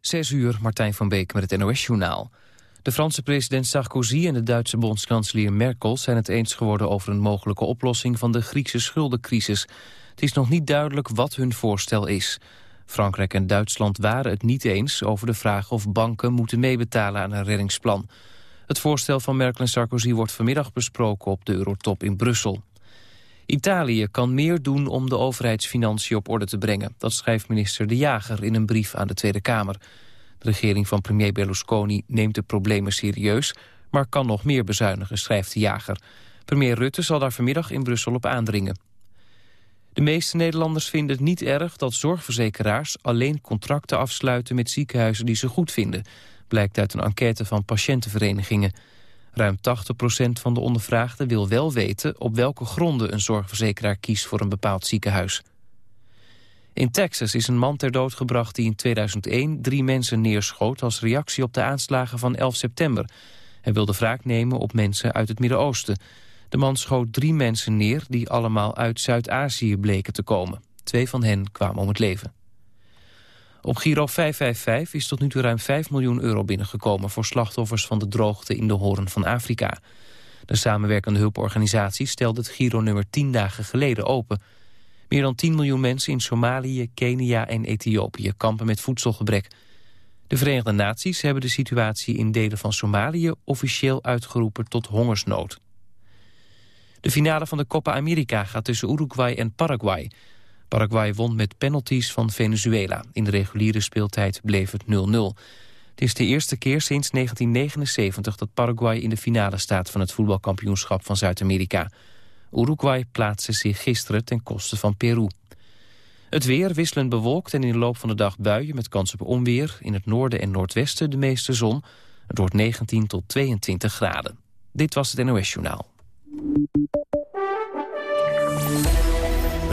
Zes uur, Martijn van Beek met het NOS-journaal. De Franse president Sarkozy en de Duitse bondskanselier Merkel... zijn het eens geworden over een mogelijke oplossing van de Griekse schuldencrisis. Het is nog niet duidelijk wat hun voorstel is. Frankrijk en Duitsland waren het niet eens over de vraag of banken moeten meebetalen aan een reddingsplan. Het voorstel van Merkel en Sarkozy wordt vanmiddag besproken op de Eurotop in Brussel. Italië kan meer doen om de overheidsfinanciën op orde te brengen. Dat schrijft minister De Jager in een brief aan de Tweede Kamer. De regering van premier Berlusconi neemt de problemen serieus... maar kan nog meer bezuinigen, schrijft De Jager. Premier Rutte zal daar vanmiddag in Brussel op aandringen. De meeste Nederlanders vinden het niet erg dat zorgverzekeraars... alleen contracten afsluiten met ziekenhuizen die ze goed vinden... blijkt uit een enquête van patiëntenverenigingen... Ruim 80% van de ondervraagden wil wel weten op welke gronden een zorgverzekeraar kiest voor een bepaald ziekenhuis. In Texas is een man ter dood gebracht die in 2001 drie mensen neerschoot als reactie op de aanslagen van 11 september. Hij wilde wraak nemen op mensen uit het Midden-Oosten. De man schoot drie mensen neer die allemaal uit Zuid-Azië bleken te komen. Twee van hen kwamen om het leven. Op Giro 555 is tot nu toe ruim 5 miljoen euro binnengekomen... voor slachtoffers van de droogte in de Hoorn van Afrika. De samenwerkende hulporganisatie stelde het Giro-nummer 10 dagen geleden open. Meer dan 10 miljoen mensen in Somalië, Kenia en Ethiopië... kampen met voedselgebrek. De Verenigde Naties hebben de situatie in delen van Somalië... officieel uitgeroepen tot hongersnood. De finale van de Copa America gaat tussen Uruguay en Paraguay... Paraguay won met penalties van Venezuela. In de reguliere speeltijd bleef het 0-0. Het is de eerste keer sinds 1979 dat Paraguay in de finale staat... van het voetbalkampioenschap van Zuid-Amerika. Uruguay plaatste zich gisteren ten koste van Peru. Het weer wisselend bewolkt en in de loop van de dag buien met kans op onweer. In het noorden en noordwesten de meeste zon. Het wordt 19 tot 22 graden. Dit was het NOS Journaal.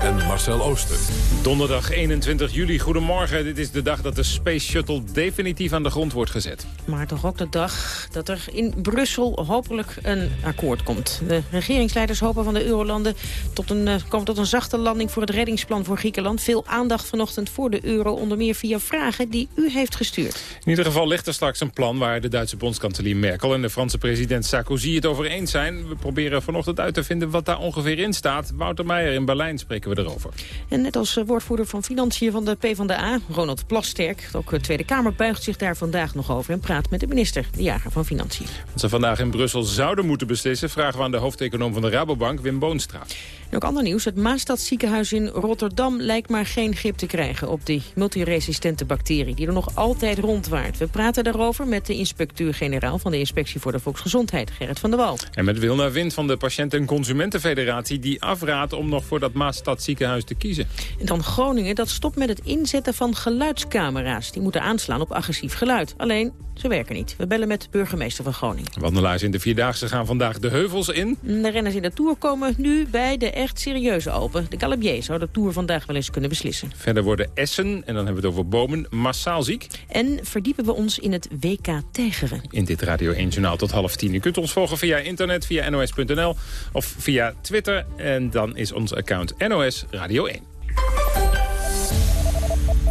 en Marcel Ooster. Donderdag 21 juli, goedemorgen. Dit is de dag dat de Space Shuttle definitief aan de grond wordt gezet. Maar toch ook de dag dat er in Brussel hopelijk een akkoord komt. De regeringsleiders hopen van de eurolanden tot een, uh, komen tot een zachte landing voor het reddingsplan voor Griekenland. Veel aandacht vanochtend voor de euro, onder meer via vragen die u heeft gestuurd. In ieder geval ligt er straks een plan waar de Duitse bondskanselier Merkel en de Franse president Sarkozy het over eens zijn. We proberen vanochtend uit te vinden wat daar ongeveer in staat. Wouter Meijer in Berlijn spreken we erover. En net als eh, woordvoerder van Financiën van de PvdA, Ronald Plasterk... ook de Tweede Kamer buigt zich daar vandaag nog over... en praat met de minister, de jager van Financiën. Wat ze vandaag in Brussel zouden moeten beslissen... vragen we aan de hoofdeconoom van de Rabobank, Wim Boonstra. En ook ander nieuws. Het Maastadziekenhuis in Rotterdam lijkt maar geen grip te krijgen... op die multiresistente bacterie die er nog altijd rondwaart. We praten daarover met de inspecteur-generaal... van de Inspectie voor de Volksgezondheid, Gerrit van der Wal. En met Wilna Wind van de Patiënten- en Consumentenfederatie... die afraadt om nog voor dat Maastadziekenhuis te kiezen. En dan Groningen, dat stopt met het inzetten van geluidscamera's. Die moeten aanslaan op agressief geluid. Alleen, ze werken niet. We bellen met de burgemeester van Groningen. Wandelaars in de Vierdaagse gaan vandaag de heuvels in. De renners in de Tour komen nu bij de echt serieuze Open. De Galibier zou de Tour vandaag wel eens kunnen beslissen. Verder worden Essen, en dan hebben we het over bomen, massaal ziek. En verdiepen we ons in het WK Tijgeren. In dit Radio 1 Journaal tot half tien. U kunt ons volgen via internet, via nos.nl of via Twitter. En dan is ons account NOS Radio 1.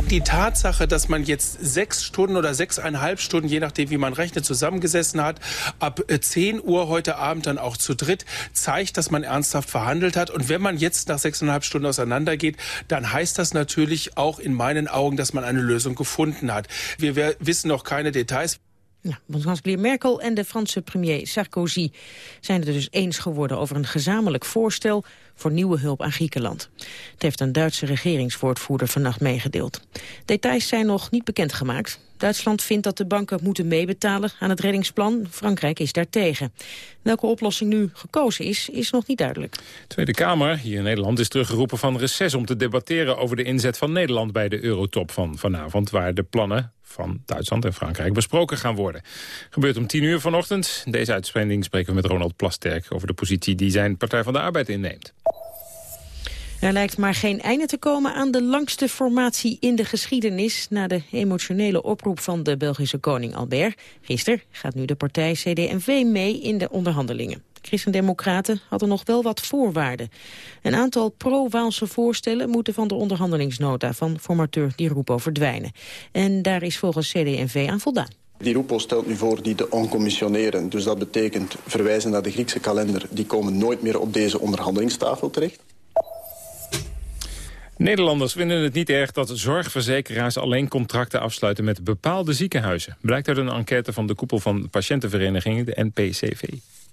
Die Tatsache, dass man jetzt sechs Stunden oder sechseinhalb Stunden, je nachdem wie man rechnet, zusammengesessen hat, ab 10 Uhr heute Abend dann auch zu dritt, zeigt, dass man ernsthaft verhandelt hat. Und wenn man jetzt nach sechseinhalb Stunden auseinandergeht, dann heißt das natürlich auch in meinen Augen, dass man eine Lösung gefunden hat. Wir wissen noch keine Details. Ja, Merkel en de Franse premier Sarkozy zijn het dus eens geworden over een gezamenlijk voorstel voor nieuwe hulp aan Griekenland. Het heeft een Duitse regeringswoordvoerder vannacht meegedeeld. Details zijn nog niet bekendgemaakt. Duitsland vindt dat de banken moeten meebetalen aan het reddingsplan. Frankrijk is daartegen. Welke oplossing nu gekozen is, is nog niet duidelijk. De Tweede Kamer hier in Nederland is teruggeroepen van reces... om te debatteren over de inzet van Nederland bij de eurotop van vanavond... waar de plannen van Duitsland en Frankrijk besproken gaan worden. Gebeurt om tien uur vanochtend. Deze uitspending spreken we met Ronald Plasterk... over de positie die zijn Partij van de Arbeid inneemt. Er lijkt maar geen einde te komen aan de langste formatie in de geschiedenis... na de emotionele oproep van de Belgische koning Albert. Gisteren gaat nu de partij CD&V mee in de onderhandelingen. Christendemocraten hadden nog wel wat voorwaarden. Een aantal pro-Waalse voorstellen moeten van de onderhandelingsnota van formateur Di Rupo verdwijnen. En daar is volgens CD&V aan voldaan. Die Rupo stelt nu voor die te oncommissioneren. Dus dat betekent verwijzen naar de Griekse kalender. Die komen nooit meer op deze onderhandelingstafel terecht. Nederlanders vinden het niet erg dat zorgverzekeraars alleen contracten afsluiten met bepaalde ziekenhuizen. Blijkt uit een enquête van de koepel van patiëntenverenigingen, de NPCV.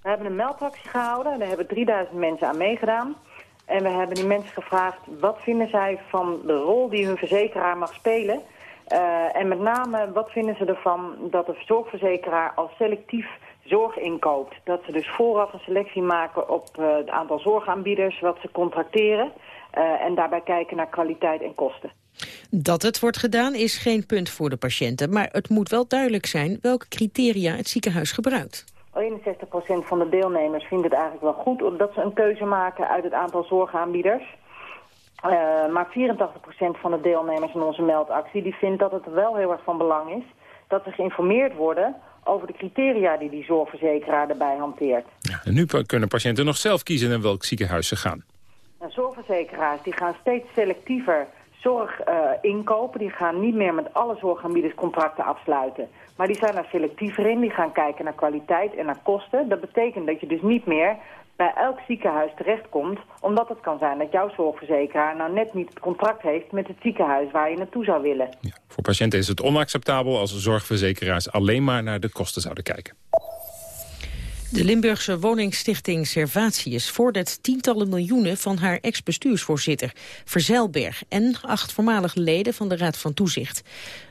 We hebben een meldactie gehouden, daar hebben 3000 mensen aan meegedaan. En we hebben die mensen gevraagd wat vinden zij van de rol die hun verzekeraar mag spelen. Uh, en met name wat vinden ze ervan dat de zorgverzekeraar al selectief zorg inkoopt. Dat ze dus vooraf een selectie maken op uh, het aantal zorgaanbieders wat ze contracteren. Uh, en daarbij kijken naar kwaliteit en kosten. Dat het wordt gedaan is geen punt voor de patiënten. Maar het moet wel duidelijk zijn welke criteria het ziekenhuis gebruikt. 61% van de deelnemers vindt het eigenlijk wel goed... dat ze een keuze maken uit het aantal zorgaanbieders. Uh, maar 84% van de deelnemers in onze meldactie... die vindt dat het wel heel erg van belang is... dat ze geïnformeerd worden over de criteria die die zorgverzekeraar erbij hanteert. Ja, en nu kunnen patiënten nog zelf kiezen naar welk ziekenhuis ze gaan. En zorgverzekeraars die gaan steeds selectiever zorg uh, inkopen. Die gaan niet meer met alle zorgaanbieders contracten afsluiten. Maar die zijn er selectiever in. Die gaan kijken naar kwaliteit en naar kosten. Dat betekent dat je dus niet meer bij elk ziekenhuis terechtkomt... omdat het kan zijn dat jouw zorgverzekeraar nou net niet het contract heeft... met het ziekenhuis waar je naartoe zou willen. Ja, voor patiënten is het onacceptabel als zorgverzekeraars alleen maar naar de kosten zouden kijken. De Limburgse woningstichting Servatius vordert tientallen miljoenen van haar ex-bestuursvoorzitter Verzeilberg en acht voormalige leden van de Raad van Toezicht.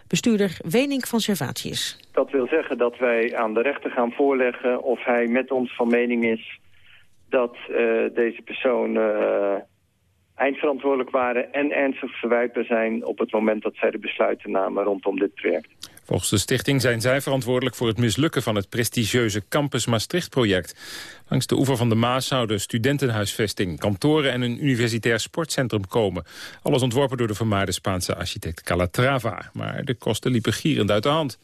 Bestuurder Wenink van Servatius. Dat wil zeggen dat wij aan de rechter gaan voorleggen of hij met ons van mening is dat uh, deze persoon uh, eindverantwoordelijk waren en ernstig verwijtbaar zijn op het moment dat zij de besluiten namen rondom dit project. Volgens de stichting zijn zij verantwoordelijk voor het mislukken van het prestigieuze Campus Maastricht-project. Langs de oever van de Maas zouden studentenhuisvesting, kantoren en een universitair sportcentrum komen. Alles ontworpen door de vermaarde Spaanse architect Calatrava. Maar de kosten liepen gierend uit de hand.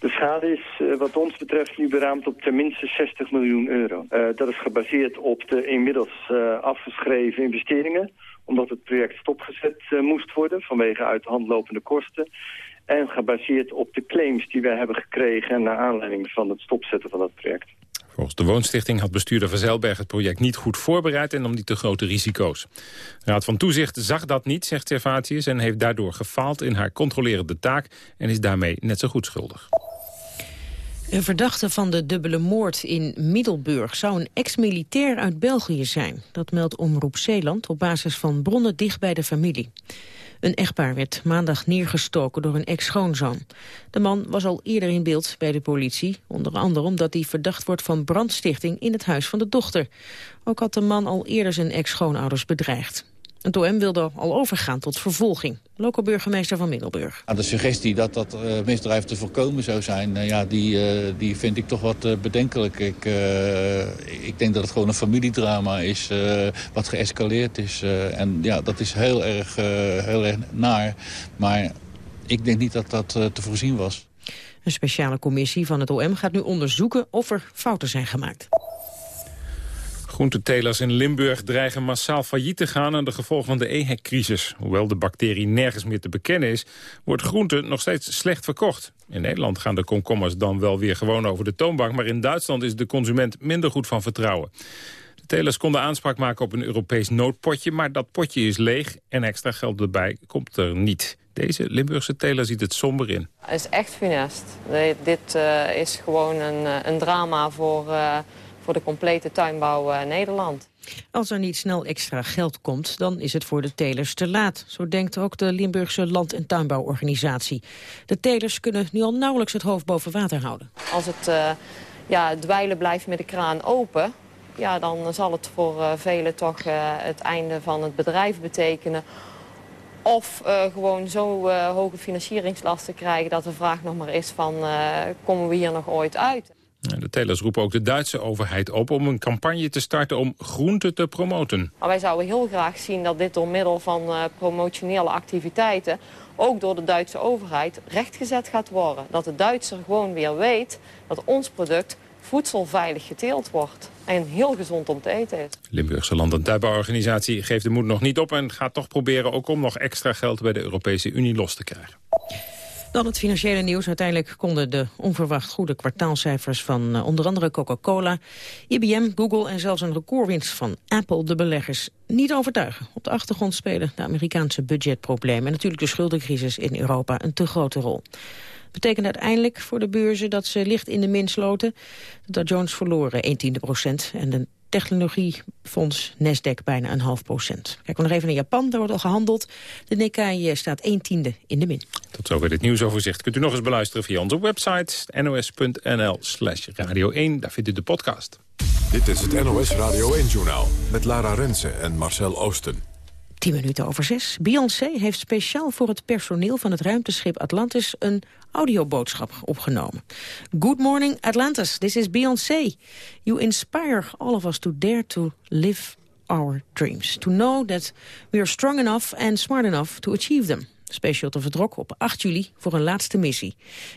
De schade is uh, wat ons betreft nu beraamd op tenminste 60 miljoen euro. Uh, dat is gebaseerd op de inmiddels uh, afgeschreven investeringen omdat het project stopgezet moest worden vanwege uit de hand lopende kosten. En gebaseerd op de claims die wij hebben gekregen... naar aanleiding van het stopzetten van dat project. Volgens de Woonstichting had bestuurder Verzeilberg het project niet goed voorbereid... en nam niet te grote risico's. De Raad van Toezicht zag dat niet, zegt Servatius... en heeft daardoor gefaald in haar controlerende taak... en is daarmee net zo goed schuldig. Een verdachte van de dubbele moord in Middelburg zou een ex-militair uit België zijn. Dat meldt Omroep Zeeland op basis van bronnen dicht bij de familie. Een echtpaar werd maandag neergestoken door een ex-schoonzoon. De man was al eerder in beeld bij de politie, onder andere omdat hij verdacht wordt van brandstichting in het huis van de dochter. Ook had de man al eerder zijn ex-schoonouders bedreigd. Het OM wilde al overgaan tot vervolging. Lokale burgemeester van Middelburg. de suggestie dat dat uh, misdrijf te voorkomen zou zijn... Uh, ja, die, uh, die vind ik toch wat bedenkelijk. Ik, ik denk dat het gewoon een familiedrama is wat geëscaleerd is. en ja, dat is heel erg, heel erg naar. Maar ik denk niet dat dat te voorzien was. Een speciale commissie van het OM gaat nu onderzoeken of er fouten zijn gemaakt. Groentetelers in Limburg dreigen massaal failliet te gaan aan de gevolgen van de EHEC-crisis. Hoewel de bacterie nergens meer te bekennen is, wordt groente nog steeds slecht verkocht. In Nederland gaan de komkommers dan wel weer gewoon over de toonbank, maar in Duitsland is de consument minder goed van vertrouwen. De telers konden aanspraak maken op een Europees noodpotje, maar dat potje is leeg en extra geld erbij komt er niet. Deze Limburgse teler ziet het somber in. Het is echt funest. Dit uh, is gewoon een, eh, een drama voor... Uh, voor de complete tuinbouw uh, Nederland. Als er niet snel extra geld komt, dan is het voor de telers te laat. Zo denkt ook de Limburgse Land- en Tuinbouworganisatie. De telers kunnen nu al nauwelijks het hoofd boven water houden. Als het uh, ja, dweilen blijft met de kraan open... Ja, dan zal het voor uh, velen toch het einde van het bedrijf betekenen... Of gewoon zo hoge financieringslasten krijgen dat de vraag nog maar is van... Komen we hier nog ooit uit? De telers roepen ook de Duitse overheid op om een campagne te starten om groenten te promoten. Nou, wij zouden heel graag zien dat dit door middel van eh, promotionele activiteiten ook door de Duitse overheid rechtgezet gaat worden. Dat de Duitser gewoon weer weet dat ons product voedselveilig geteeld wordt en heel gezond om te eten is. Limburgse Land- en Tuinbouworganisatie geeft de moed nog niet op... en gaat toch proberen ook om nog extra geld bij de Europese Unie los te krijgen. Dan het financiële nieuws. Uiteindelijk konden de onverwacht goede kwartaalcijfers van eh, onder andere Coca-Cola, IBM, Google en zelfs een recordwinst van Apple de beleggers niet overtuigen. Op de achtergrond spelen de Amerikaanse budgetproblemen en natuurlijk de schuldencrisis in Europa een te grote rol betekent uiteindelijk voor de beurzen dat ze licht in de min sloten. Dat Jones verloren 1 tiende procent en de technologiefonds Nasdaq bijna een half procent. Kijken we nog even naar Japan, daar wordt al gehandeld. De Nikkei eh, staat 1 tiende in de min. Tot zover dit nieuwsoverzicht. Kunt u nog eens beluisteren via onze website nos.nl slash radio 1. Daar vindt u de podcast. Dit is het NOS Radio 1-journaal met Lara Rensen en Marcel Oosten. 10 minuten over 6. Beyoncé heeft speciaal voor het personeel van het ruimteschip Atlantis een audioboodschap opgenomen. Good morning Atlantis, this is Beyoncé. You inspire all of us to dare to live our dreams. To know that we are strong enough and smart enough to achieve them. Space Shuttle vertrok op 8 juli voor een laatste missie.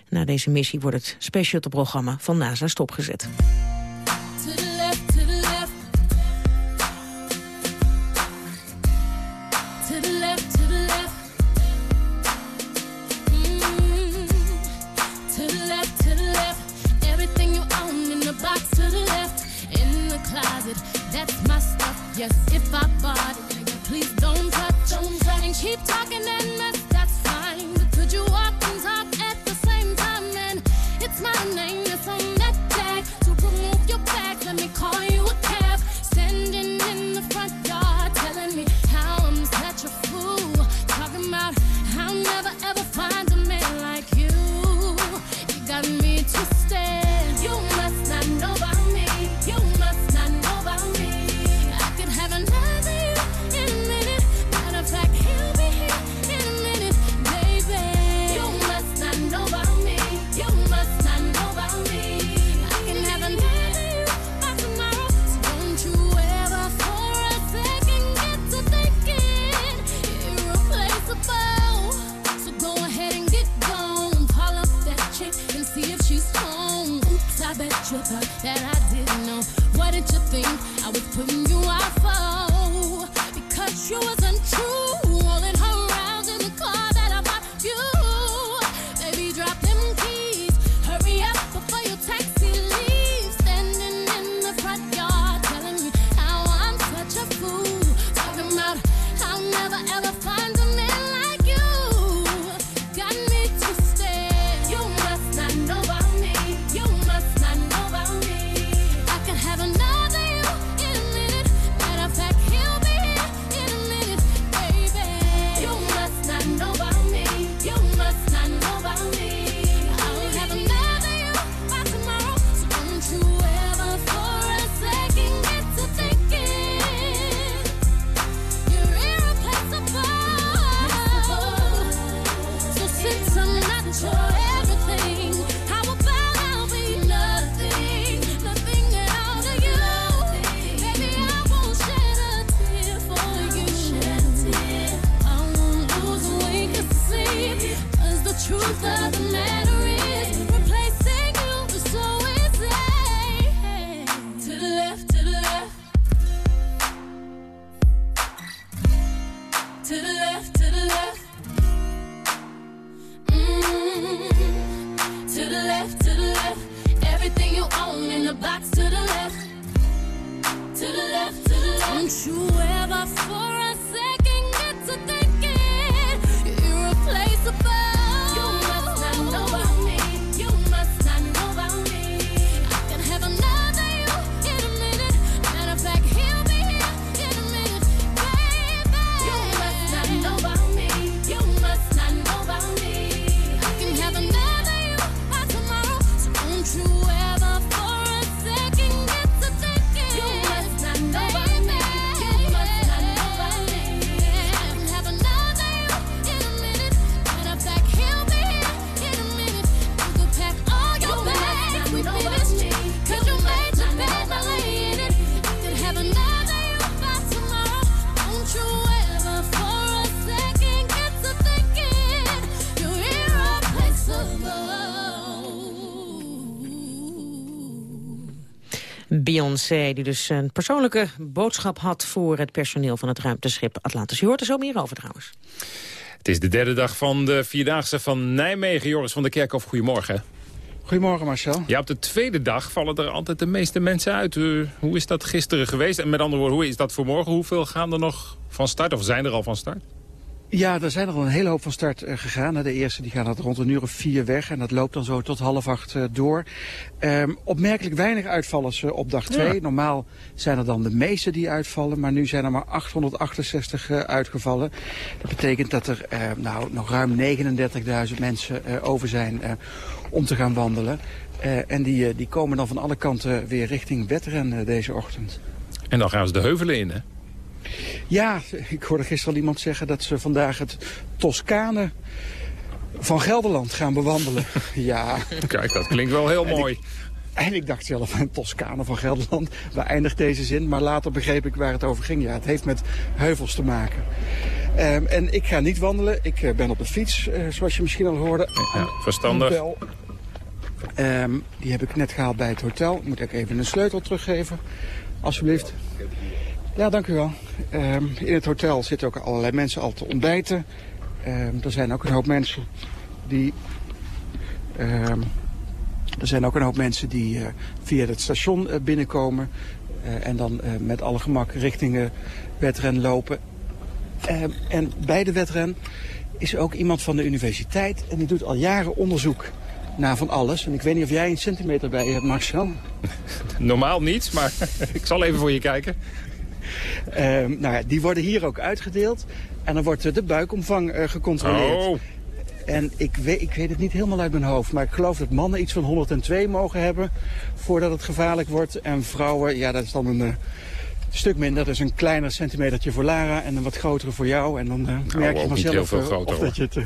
Na deze missie wordt het Space Shuttle-programma van NASA stopgezet. to the Beyoncé, die dus een persoonlijke boodschap had voor het personeel van het ruimteschip Atlantis. Je hoort er zo meer over trouwens. Het is de derde dag van de Vierdaagse van Nijmegen. Joris van der Kerkhof, goedemorgen. Goedemorgen Marcel. Ja, op de tweede dag vallen er altijd de meeste mensen uit. Uh, hoe is dat gisteren geweest? En met andere woorden, hoe is dat voor morgen? Hoeveel gaan er nog van start of zijn er al van start? Ja, er zijn er al een hele hoop van start uh, gegaan. De eerste die gaan dat rond een uur of vier weg. En dat loopt dan zo tot half acht uh, door. Um, opmerkelijk weinig uitvallers uh, op dag twee. Ja. Normaal zijn er dan de meeste die uitvallen. Maar nu zijn er maar 868 uitgevallen. Dat betekent dat er nou, nog ruim 39.000 mensen over zijn om te gaan wandelen. en die, die komen dan van alle kanten weer richting Wetteren deze ochtend. En dan gaan ze de heuvelen in, hè? Ja, ik hoorde gisteren al iemand zeggen dat ze vandaag het Toscane van Gelderland gaan bewandelen. ja. Kijk, dat klinkt wel heel mooi. Ik, en ik dacht zelf aan Toscane van Gelderland. Waar eindigt deze zin? Maar later begreep ik waar het over ging. Ja, het heeft met heuvels te maken. Um, en ik ga niet wandelen. Ik uh, ben op de fiets, uh, zoals je misschien al hoorde. Ja, verstandig. Um, die heb ik net gehaald bij het hotel. Moet ik even een sleutel teruggeven, alsjeblieft. Ja, dank u wel. Um, in het hotel zitten ook allerlei mensen al te ontbijten. Um, er zijn ook een hoop mensen die... Um, er zijn ook een hoop mensen die uh, via het station uh, binnenkomen. Uh, en dan met alle gemak richting wedren lopen. en bij de wedren is ook iemand van de universiteit. En die doet al jaren onderzoek naar van alles. En ik weet niet of jij een centimeter bij hebt, Marcel. Normaal niet, maar ik zal even voor je kijken. Um, nou ja, die worden hier ook uitgedeeld. En dan wordt de buikomvang uh, gecontroleerd. Oh. En ik weet, ik weet het niet helemaal uit mijn hoofd. Maar ik geloof dat mannen iets van 102 mogen hebben voordat het gevaarlijk wordt. En vrouwen, ja, dat is dan een uh, stuk minder. Dat is een kleiner centimetertje voor Lara en een wat grotere voor jou. En dan uh, nou, merk je vanzelf groter, of dat je het...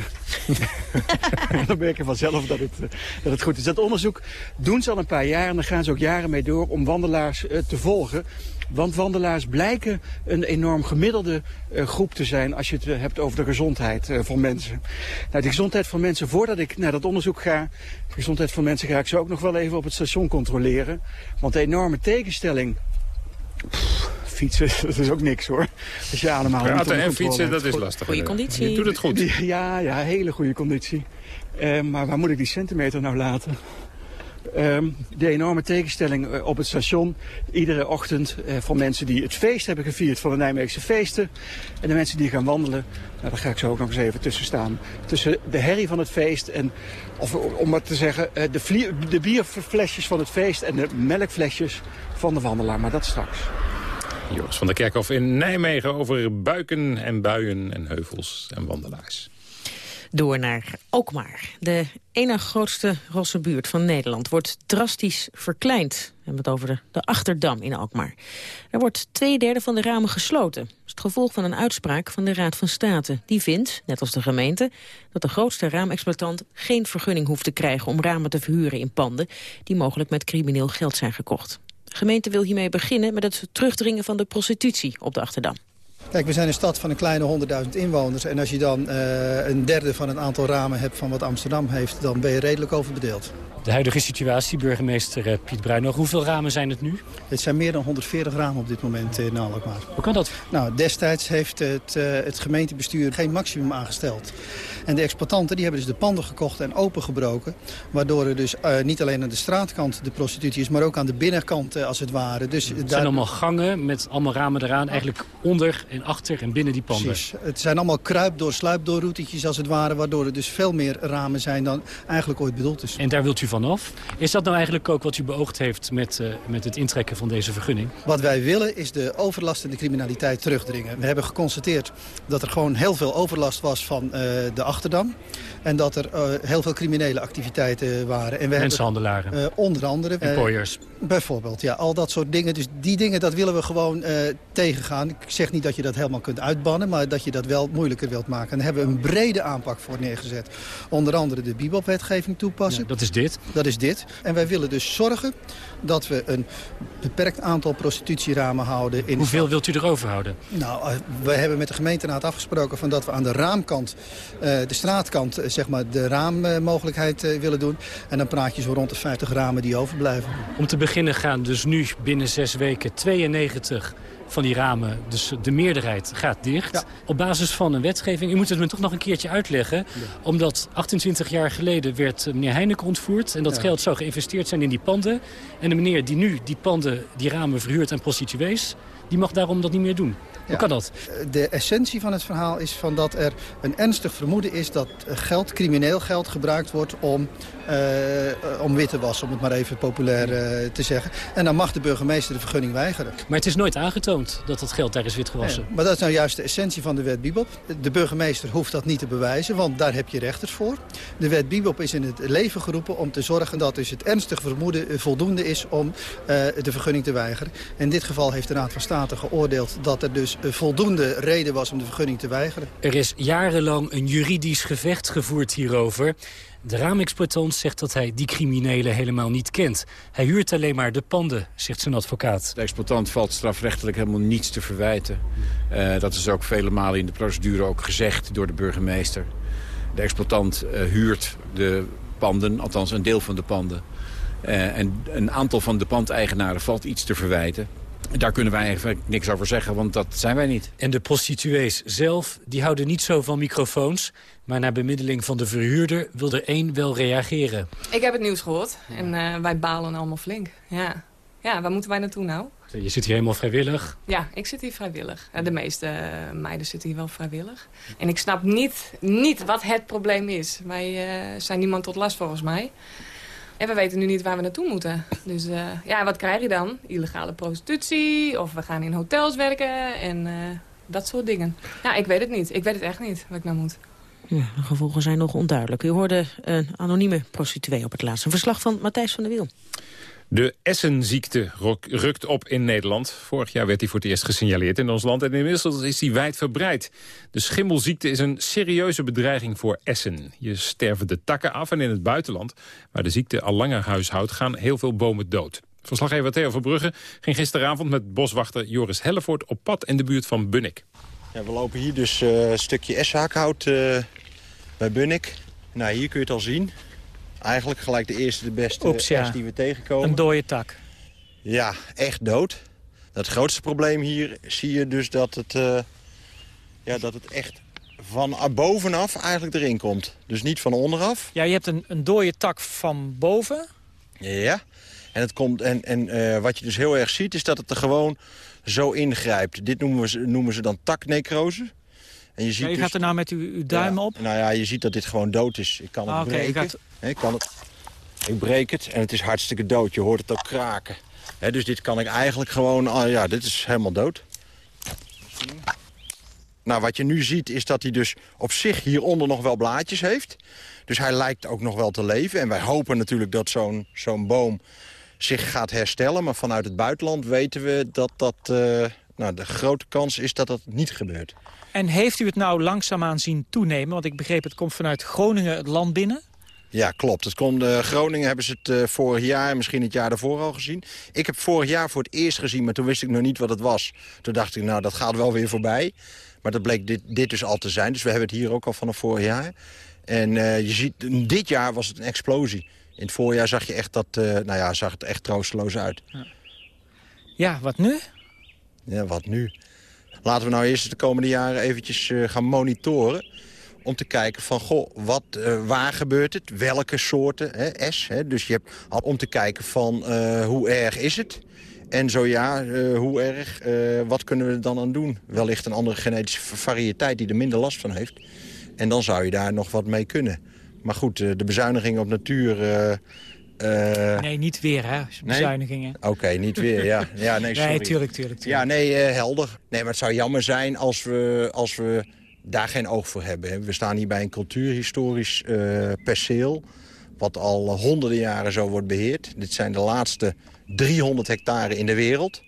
dan merk je vanzelf dat het, dat het goed is. Dat onderzoek doen ze al een paar jaar en daar gaan ze ook jaren mee door om wandelaars te volgen. Want wandelaars blijken een enorm gemiddelde uh, groep te zijn als je het hebt over de gezondheid uh, van mensen. Nou, de gezondheid van mensen, voordat ik naar dat onderzoek ga, de gezondheid van mensen ga ik zo ook nog wel even op het station controleren. Want de enorme tegenstelling Pff, fietsen, dat is ook niks hoor. Als je allemaal Praten en fietsen, dat is lastig. Goede conditie. Je doet het goed. Ja, ja, hele goede conditie. Uh, maar waar moet ik die centimeter nou laten? Um, de enorme tegenstelling op het station. Iedere ochtend uh, van mensen die het feest hebben gevierd van de Nijmeegse feesten. En de mensen die gaan wandelen. Nou, daar ga ik zo ook nog eens even tussen staan. Tussen de herrie van het feest en, of om maar te zeggen, uh, de, de bierflesjes van het feest en de melkflesjes van de wandelaar. Maar dat straks. Joris van der Kerkhof in Nijmegen over buiken en buien en heuvels en wandelaars. Door naar Alkmaar. De ene grootste rosse buurt van Nederland wordt drastisch verkleind. We hebben het over de, de Achterdam in Alkmaar. Er wordt twee derde van de ramen gesloten. Dat is het gevolg van een uitspraak van de Raad van State. Die vindt, net als de gemeente, dat de grootste raamexploitant geen vergunning hoeft te krijgen om ramen te verhuren in panden die mogelijk met crimineel geld zijn gekocht. De gemeente wil hiermee beginnen met het terugdringen van de prostitutie op de Achterdam. Kijk, we zijn een stad van een kleine 100.000 inwoners. En als je dan uh, een derde van het aantal ramen hebt van wat Amsterdam heeft... dan ben je redelijk overbedeeld. De huidige situatie, burgemeester Piet Bruinhoog. Hoeveel ramen zijn het nu? Het zijn meer dan 140 ramen op dit moment in Alkmaar. Hoe kan dat? Nou, destijds heeft het, het gemeentebestuur geen maximum aangesteld. En de exploitanten die hebben dus de panden gekocht en opengebroken. Waardoor er dus uh, niet alleen aan de straatkant de prostitutie is... maar ook aan de binnenkant uh, als het ware. Dus het daar... zijn allemaal gangen met allemaal ramen eraan. Eigenlijk onder en achter en binnen die panden. Precies. Het zijn allemaal kruipdoor, sluipdoorroutetjes als het ware. Waardoor er dus veel meer ramen zijn dan eigenlijk ooit bedoeld is. En daar wilt u vanaf. Is dat nou eigenlijk ook wat u beoogd heeft met, uh, met het intrekken van deze vergunning? Wat wij willen is de overlast en de criminaliteit terugdringen. We hebben geconstateerd dat er gewoon heel veel overlast was van uh, de Achterdam. En dat er uh, heel veel criminele activiteiten waren. En we Mensenhandelaren? Hebben, onder andere. Employers? Bijvoorbeeld, ja. Al dat soort dingen. Dus die dingen, dat willen we gewoon tegengaan. Ik zeg niet dat je dat helemaal kunt uitbannen... maar dat je dat wel moeilijker wilt maken. En daar hebben we een brede aanpak voor neergezet. Onder andere de bibop-wetgeving toepassen. dat is dit? Dat is dit. En wij willen dus zorgen dat we een beperkt aantal prostitutieramen houden. In Hoeveel wilt u erover houden? Nou, we hebben met de gemeenteraad afgesproken van dat we aan de raamkant, de straatkant, zeg maar, de raammogelijkheid willen doen. En dan praat je zo rond de 50 ramen die overblijven. Om te beginnen gaan dus nu binnen zes weken 92 van die ramen, dus de meerderheid, gaat dicht. Op basis van een wetgeving, u moet het me toch nog een keertje uitleggen. Omdat 28 jaar geleden werd meneer Heineken ontvoerd... en dat Ja. geld zou geïnvesteerd zijn in die panden. En de meneer die nu die panden, die ramen verhuurt aan prostituees... die mag daarom dat niet meer doen. Hoe kan dat? De essentie van het verhaal is van dat er een ernstig vermoeden is... dat geld, crimineel geld, gebruikt wordt om, eh, om wit te wassen... om het maar even populair eh, te zeggen. En dan mag de burgemeester de vergunning weigeren. Maar het is nooit aangetoond dat dat geld daar is witgewassen. Nee, maar dat is nou juist de essentie van de wet Bibop. De burgemeester hoeft dat niet te bewijzen, want daar heb je rechters voor. De wet Bibop is in het leven geroepen om te zorgen dat dus het ernstig vermoeden eh, voldoende is om eh, de vergunning te weigeren. In dit geval heeft de Raad van State geoordeeld dat er dus voldoende reden was om de vergunning te weigeren. Er is jarenlang een juridisch gevecht gevoerd hierover. De raamexploitant zegt dat hij die criminelen helemaal niet kent. Hij huurt alleen maar de panden, zegt zijn advocaat. De exploitant valt strafrechtelijk helemaal niets te verwijten. Eh, dat is ook vele malen in de procedure ook gezegd door de burgemeester. De exploitant eh, huurt de panden, althans een deel van de panden. Eh, en een aantal van de pandeigenaren valt iets te verwijten. Daar kunnen wij eigenlijk niks over zeggen, want dat zijn wij niet. En de prostituees zelf, die houden niet zo van microfoons. Maar na bemiddeling van de verhuurder wil er één wel reageren. Ik heb het nieuws gehoord en eh, wij balen allemaal flink. Ja. ja, waar moeten wij naartoe nou? Je zit hier helemaal vrijwillig. Ja, ik zit hier vrijwillig. Eh, De meeste eh, meiden zitten hier wel vrijwillig. En ik snap niet, niet wat het probleem is. Wij eh, zijn niemand tot last volgens mij. En we weten nu niet waar we naartoe moeten. Dus eh, ja, wat krijg je dan? Illegale prostitutie of we gaan in hotels werken en eh, dat soort dingen. Ja, ik weet het niet. Ik weet het echt niet wat ik nou moet. Ja, de gevolgen zijn nog onduidelijk. U hoorde een anonieme prostituee op het laatste. Een verslag van Matthijs van der Wiel. De Essenziekte rukt op in Nederland. Vorig jaar werd die voor het eerst gesignaleerd in ons land... en inmiddels is die wijdverbreid. De schimmelziekte is een serieuze bedreiging voor Essen. Je sterven de takken af en in het buitenland... waar de ziekte al langer huishoudt, gaan heel veel bomen dood. Verslaggever Theo Verbrugge ging gisteravond met boswachter Joris Hellevoort... op pad in de buurt van Bunnik. Ja, we lopen hier dus eh, een stukje eshaakhout eh bij Bunnik. Nou, hier kun je het al zien. Eigenlijk gelijk de eerste, de beste Oeps, ja. die we tegenkomen. Een dode tak. Ja, echt dood. Het grootste probleem hier zie je dus dat het, eh, ja, dat het echt van bovenaf eigenlijk erin komt. Dus niet van onderaf. Ja, je hebt een, een dode tak van boven. Ja. En, het komt, en, en eh, wat je dus heel erg ziet is dat het er gewoon zo ingrijpt. Dit noemen, we, noemen ze dan taknecrose. En je ziet Ja, je dus- gaat er nou met uw, uw duim Ja, op. Nou ja, je ziet dat dit gewoon dood is. Ik kan het Ah, breken. ik had- ik, kan het... ik breek het en het is hartstikke dood. Je hoort het ook kraken. Dus dit kan ik eigenlijk gewoon... ah, ja, dit is helemaal dood. Nou, wat je nu ziet is dat hij dus op zich hieronder nog wel blaadjes heeft. Dus hij lijkt ook nog wel te leven. En wij hopen natuurlijk dat zo'n zo'n boom zich gaat herstellen. Maar vanuit het buitenland weten we dat dat... eh, nou, de grote kans is dat dat niet gebeurt. En heeft u het nou langzaamaan zien toenemen? Want ik begreep, het komt vanuit Groningen het land binnen. Ja, klopt. Het komt, eh, Groningen hebben ze het eh, vorig jaar, misschien het jaar daarvoor al gezien. Ik heb vorig jaar voor het eerst gezien, maar toen wist ik nog niet wat het was. Toen dacht ik, nou, dat gaat wel weer voorbij. Maar dat bleek dit, dit dus al te zijn. Dus we hebben het hier ook al vanaf vorig jaar. En eh, je ziet, dit jaar was het een explosie. In het voorjaar zag je echt dat, nou ja, zag het echt troosteloos uit. Ja, wat nu? Ja, wat nu? Laten we nou eerst de komende jaren eventjes eh, gaan monitoren. Om te kijken van, goh, wat, eh, waar gebeurt het? Welke soorten, hè, S. Hè? Dus je hebt om te kijken van, eh, hoe erg is het? En zo ja, hoe erg, wat kunnen we er dan aan doen? Wellicht een andere genetische variëteit die er minder last van heeft. En dan zou je daar nog wat mee kunnen. Maar goed, de bezuinigingen op natuur... eh, Nee, niet weer, hè? Bezuinigingen. Oké, niet weer, ja. ja nee, sorry. Nee, tuurlijk, tuurlijk. Ja, nee, eh, helder. Nee, maar het zou jammer zijn als we, als we daar geen oog voor hebben. We staan hier bij een cultuurhistorisch eh, perceel... wat al honderden jaren zo wordt beheerd. Dit zijn de laatste 300 hectare in de wereld.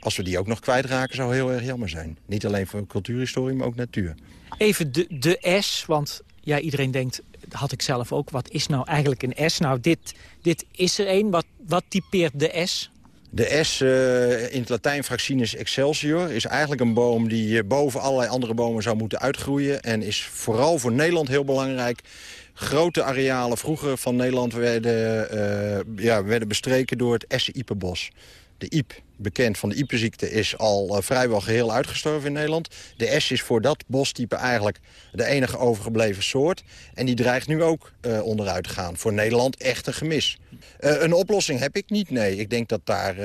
als we die ook nog kwijtraken, zou heel erg jammer zijn. Niet alleen voor cultuurhistorie, maar ook natuur. Even de, de S, want ja, iedereen denkt, dat had ik zelf ook, wat is nou eigenlijk een S? Nou, dit, dit is er een. Wat, wat typeert de S? De S uh, in het Latijn Fraxinus excelsior is eigenlijk een boom die uh, boven allerlei andere bomen zou moeten uitgroeien. En is vooral voor Nederland heel belangrijk. Grote arealen vroeger van Nederland werden, uh, ja, werden bestreken door het Esseniepenbos. De iep, bekend van de iepenziekte, is al uh, vrijwel geheel uitgestorven in Nederland. De es is voor dat bostype eigenlijk de enige overgebleven soort. En die dreigt nu ook uh, onderuit te gaan. Voor Nederland echt een gemis. Uh, een oplossing heb ik niet, nee. Ik denk dat daar...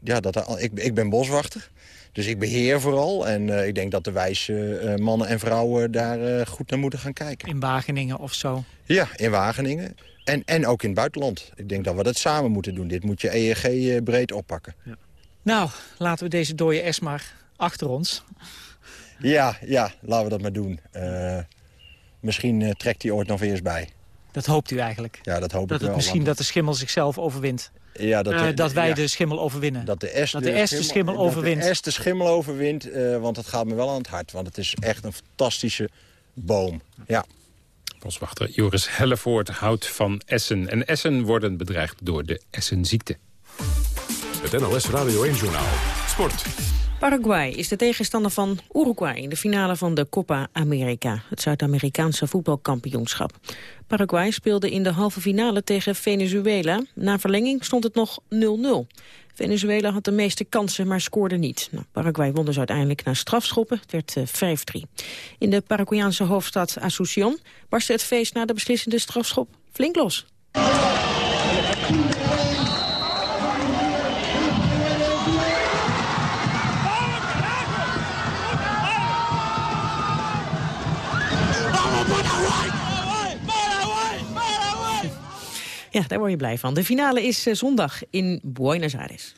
ja, dat daar, ik, ik ben boswachter. Dus ik beheer vooral. En uh, ik denk dat de wijze uh, mannen en vrouwen daar uh, goed naar moeten gaan kijken. In Wageningen of zo? Ja, in Wageningen. En, en ook in het buitenland. Ik denk dat we dat samen moeten doen. Dit moet je EEG breed oppakken. Ja. Nou, laten we deze dode S maar achter ons. Ja, ja, laten we dat maar doen. misschien trekt hij ooit nog weer eens bij. Dat hoopt u eigenlijk? Ja, dat hoop dat ik wel. Dat misschien dat de schimmel zichzelf overwint? Ja, dat, de, uh, dat wij ja, de schimmel overwinnen. Dat de S dat de, de, schimmel, schimmel overwint. Dat de S de schimmel overwint, uh, want het gaat me wel aan het hart. Want het is echt een fantastische boom. Ja. Boswachter Joris Hellevoort houdt van Essen. En Essen worden bedreigd door de Essenziekte. Het NLS Radio 1 Journaal. Sport. Paraguay is de tegenstander van Uruguay in de finale van de Copa America, het Zuid-Amerikaanse voetbalkampioenschap. Paraguay speelde in de halve finale tegen Venezuela. Na verlenging stond het nog 0-0. Venezuela had de meeste kansen, maar scoorde niet. Nou, Paraguay won dus uiteindelijk na strafschoppen. Het werd uh, 5-3. In de Paraguayaanse hoofdstad Asunción barstte het feest na de beslissende strafschop flink los. Ja, daar word je blij van. De finale is uh, zondag in Buenos Aires.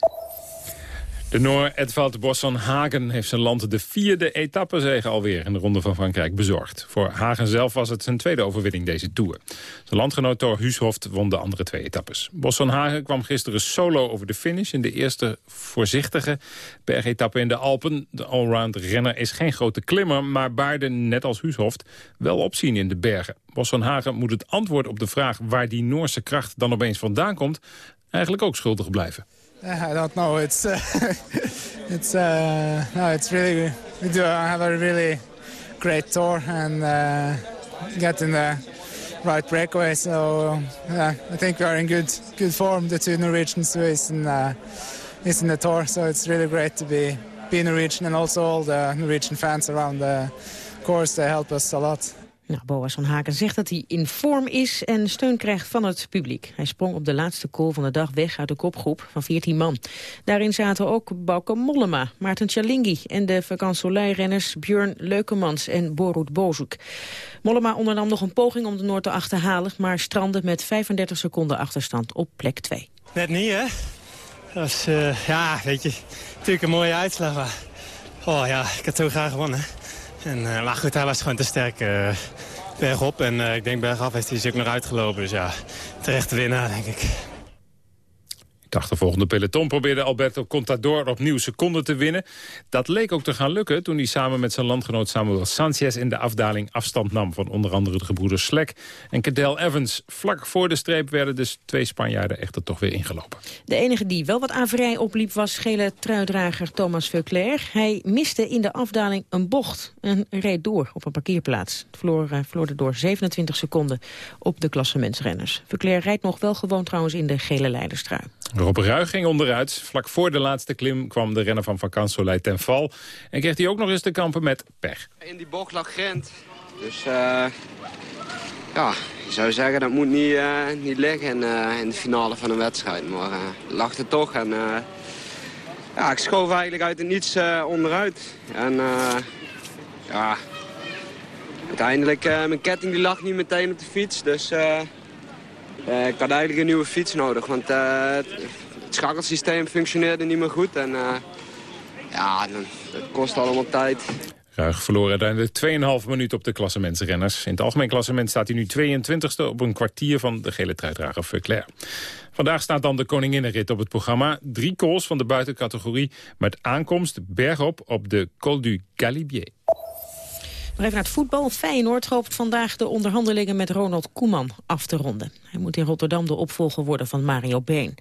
De Noor Edvald Bosson Hagen heeft zijn land de vierde etappezege alweer in de Ronde van Frankrijk bezorgd. Voor Hagen zelf was het zijn tweede overwinning deze Tour. Zijn landgenoot Thor Huushoft won de andere twee etappes. Bosson Hagen kwam gisteren solo over de finish in de eerste voorzichtige bergetappe in de Alpen. De allround renner is geen grote klimmer, maar baarde net als Huushoft wel opzien in de bergen. Bosson Hagen moet het antwoord op de vraag waar die Noorse kracht dan opeens vandaan komt eigenlijk ook schuldig blijven. I don't know. It's uh, it's uh, no, it's really we do have a really great tour and uh, getting the right breakaway. So I think we are in good good form. The two Norwegians who is in uh, is in the tour. So it's really great to be be Norwegian and also all the Norwegian fans around the course. They help us a lot. Nou, Boas van Haken zegt dat hij in vorm is en steun krijgt van het publiek. Hij sprong op de laatste call van de dag weg uit de kopgroep van 14 man. Daarin zaten ook Bauke Mollema, Maarten Chalingi en de vakansolei-renners Björn Leukemans en Borut Bozuk. Mollema ondernam nog een poging om de Noord te achterhalen, maar strandde met 35 seconden achterstand op plek 2. Net niet, hè? Dat was, uh, ja, weet je, natuurlijk een mooie uitslag. Maar, oh ja, ik had zo graag gewonnen. En, uh, maar goed, hij was gewoon te sterk uh, bergop. En uh, ik denk bergaf heeft hij zich ook nog uitgelopen. Dus ja, terecht te winnen, denk ik. Achtervolgende peloton probeerde Alberto Contador opnieuw seconden te winnen. Dat leek ook te gaan lukken toen hij samen met zijn landgenoot Samuel Sanchez in de afdaling afstand nam van onder andere de gebroeders Slek en Cadel Evans. Vlak voor de streep werden dus twee Spanjaarden echter toch weer ingelopen. De enige die wel wat averij opliep was gele truidrager Thomas Veuclair. Hij miste in de afdaling een bocht en reed door op een parkeerplaats. Het verloor, verloor door 27 seconden op de klassementsrenners. Veuclair rijdt nog wel gewoon trouwens in de gele leiderstrui. Rob Ruig ging onderuit. Vlak voor de laatste klim kwam de renner van Soleil ten val. En kreeg hij ook nog eens te kampen met pech. In die bocht lag Gent. Dus uh, ja, ik zou zeggen dat moet niet, uh, niet liggen in, uh, in de finale van een wedstrijd. Maar lag er toch. En, ja, ik schoof eigenlijk uit het niets onderuit. En ja, uiteindelijk, mijn ketting die lag niet meteen op de fiets. Dus uh, ik had eigenlijk een nieuwe fiets nodig, want uh, het, schakelsysteem functioneerde niet meer goed. En uh, ja, dat kost allemaal tijd. Ruig verloren uiteindelijk 2,5 minuut op de klassementsrenners. In het algemeen klassement staat hij nu 22e op een kwartier van de gele truitdrager Verclair. Vandaag staat dan de koninginnenrit op het programma. Drie calls van de buitencategorie met aankomst bergop op de Col du Galibier. Maar even naar het voetbal. Feyenoord hoopt vandaag de onderhandelingen met Ronald Koeman af te ronden. Hij moet in Rotterdam de opvolger worden van Mario Been.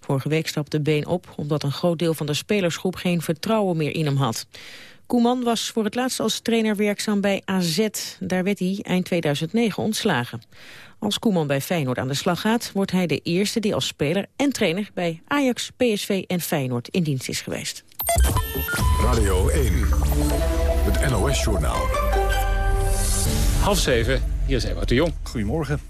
Vorige week stapte Been op omdat een groot deel van de spelersgroep geen vertrouwen meer in hem had. Koeman was voor het laatst als trainer werkzaam bij AZ. Daar werd hij eind 2009 ontslagen. Als Koeman bij Feyenoord aan de slag gaat... wordt hij de eerste die als speler en trainer... bij Ajax, PSV en Feyenoord in dienst is geweest. Radio 1, het NOS-journaal. Half zeven, hier is Ewout de Jong. Goedemorgen.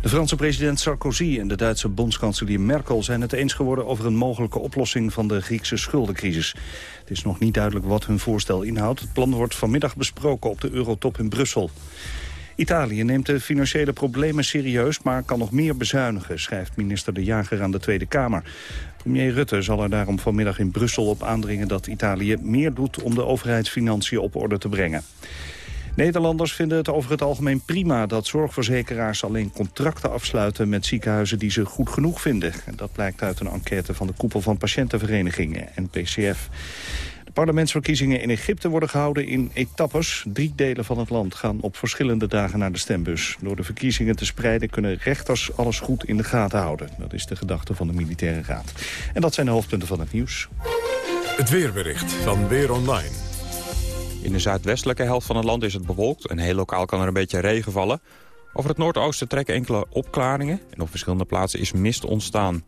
De Franse president Sarkozy en de Duitse bondskanselier Merkel zijn het eens geworden over een mogelijke oplossing van de Griekse schuldencrisis. Het is nog niet duidelijk wat hun voorstel inhoudt. Het plan wordt vanmiddag besproken op de Eurotop in Brussel. Italië neemt de financiële problemen serieus, maar kan nog meer bezuinigen, schrijft minister De Jager aan de Tweede Kamer. Premier Rutte zal er daarom vanmiddag in Brussel op aandringen dat Italië meer doet om de overheidsfinanciën op orde te brengen. Nederlanders vinden het over het algemeen prima dat zorgverzekeraars alleen contracten afsluiten met ziekenhuizen die ze goed genoeg vinden. En dat blijkt uit een enquête van de koepel van patiëntenverenigingen, NPCF. De parlementsverkiezingen in Egypte worden gehouden in etappes. Drie delen van het land gaan op verschillende dagen naar de stembus. Door de verkiezingen te spreiden kunnen rechters alles goed in de gaten houden. Dat is de gedachte van de militaire raad. En dat zijn de hoofdpunten van het nieuws. Het weerbericht van Weer Online. In de zuidwestelijke helft van het land is het bewolkt en heel lokaal kan er een beetje regen vallen. Over het noordoosten trekken enkele opklaringen en op verschillende plaatsen is mist ontstaan.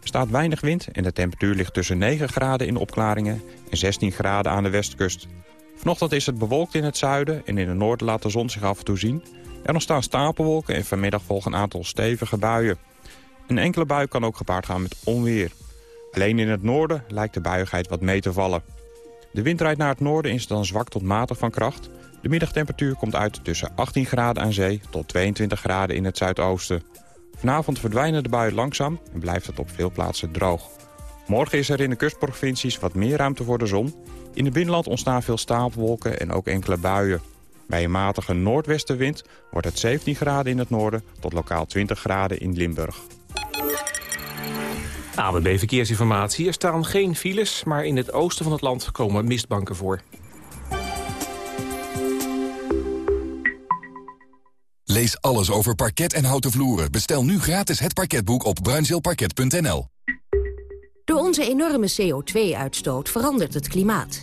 Er staat weinig wind en de temperatuur ligt tussen 9 graden in opklaringen en 16 graden aan de westkust. Vanochtend is het bewolkt in het zuiden en in het noorden laat de zon zich af en toe zien. Er ontstaan stapelwolken en vanmiddag volgen een aantal stevige buien. Een enkele bui kan ook gepaard gaan met onweer. Alleen in het noorden lijkt de buiigheid wat mee te vallen. De wind rijdt naar het noorden is dan zwak tot matig van kracht. De middagtemperatuur komt uit tussen 18 graden aan zee tot 22 graden in het zuidoosten. Vanavond verdwijnen de buien langzaam en blijft het op veel plaatsen droog. Morgen is er in de kustprovincies wat meer ruimte voor de zon. In het binnenland ontstaan veel stapelwolken en ook enkele buien. Bij een matige noordwestenwind wordt het 17 graden in het noorden tot lokaal 20 graden in Limburg. ABB Verkeersinformatie. Er staan geen files, maar in het oosten van het land komen mistbanken voor. Lees alles over parket en houten vloeren. Bestel nu gratis het parketboek op bruinzeelparket.nl. Door onze enorme CO2-uitstoot verandert het klimaat.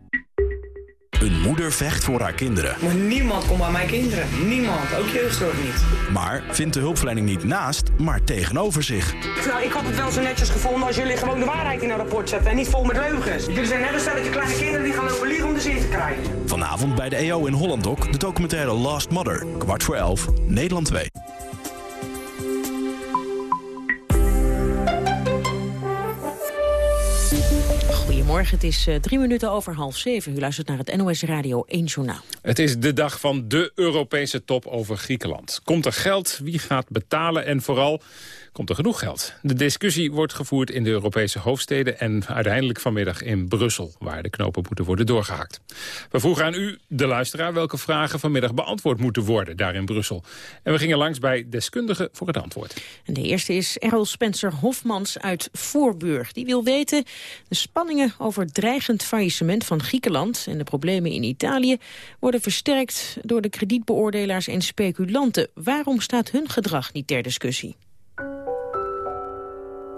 Een moeder vecht voor haar kinderen. Maar niemand komt bij mijn kinderen. Niemand, ook jeugdzorg niet. Maar vindt de hulpverlening niet naast, maar tegenover zich. Nou, ik had het wel zo netjes gevonden als jullie gewoon de waarheid in een rapport zetten en niet vol met leugens. Jullie zijn net een stelletje kleine kinderen die gaan lopen liegen om de zin te krijgen. Vanavond bij de EO in Hollandok de documentaire Last Mother. Kwart voor elf, Nederland 2. Goedemorgen, het is uh, drie minuten over half zeven. U luistert naar het NOS Radio 1 Journaal. Het is de dag van de Europese top over Griekenland. Komt er geld? Wie gaat betalen? En vooral, komt er genoeg geld? De discussie wordt gevoerd in de Europese hoofdsteden... en uiteindelijk vanmiddag in Brussel, waar de knopen moeten worden doorgehakt. We vroegen aan u, de luisteraar, welke vragen vanmiddag beantwoord moeten worden daar in Brussel. En we gingen langs bij deskundigen voor het antwoord. En de eerste is Errol Spencer Hofmans uit Voorburg. Die wil weten de spanningen over het dreigend faillissement van Griekenland... en de problemen in Italië worden versterkt door de kredietbeoordelaars en speculanten. Waarom staat hun gedrag niet ter discussie?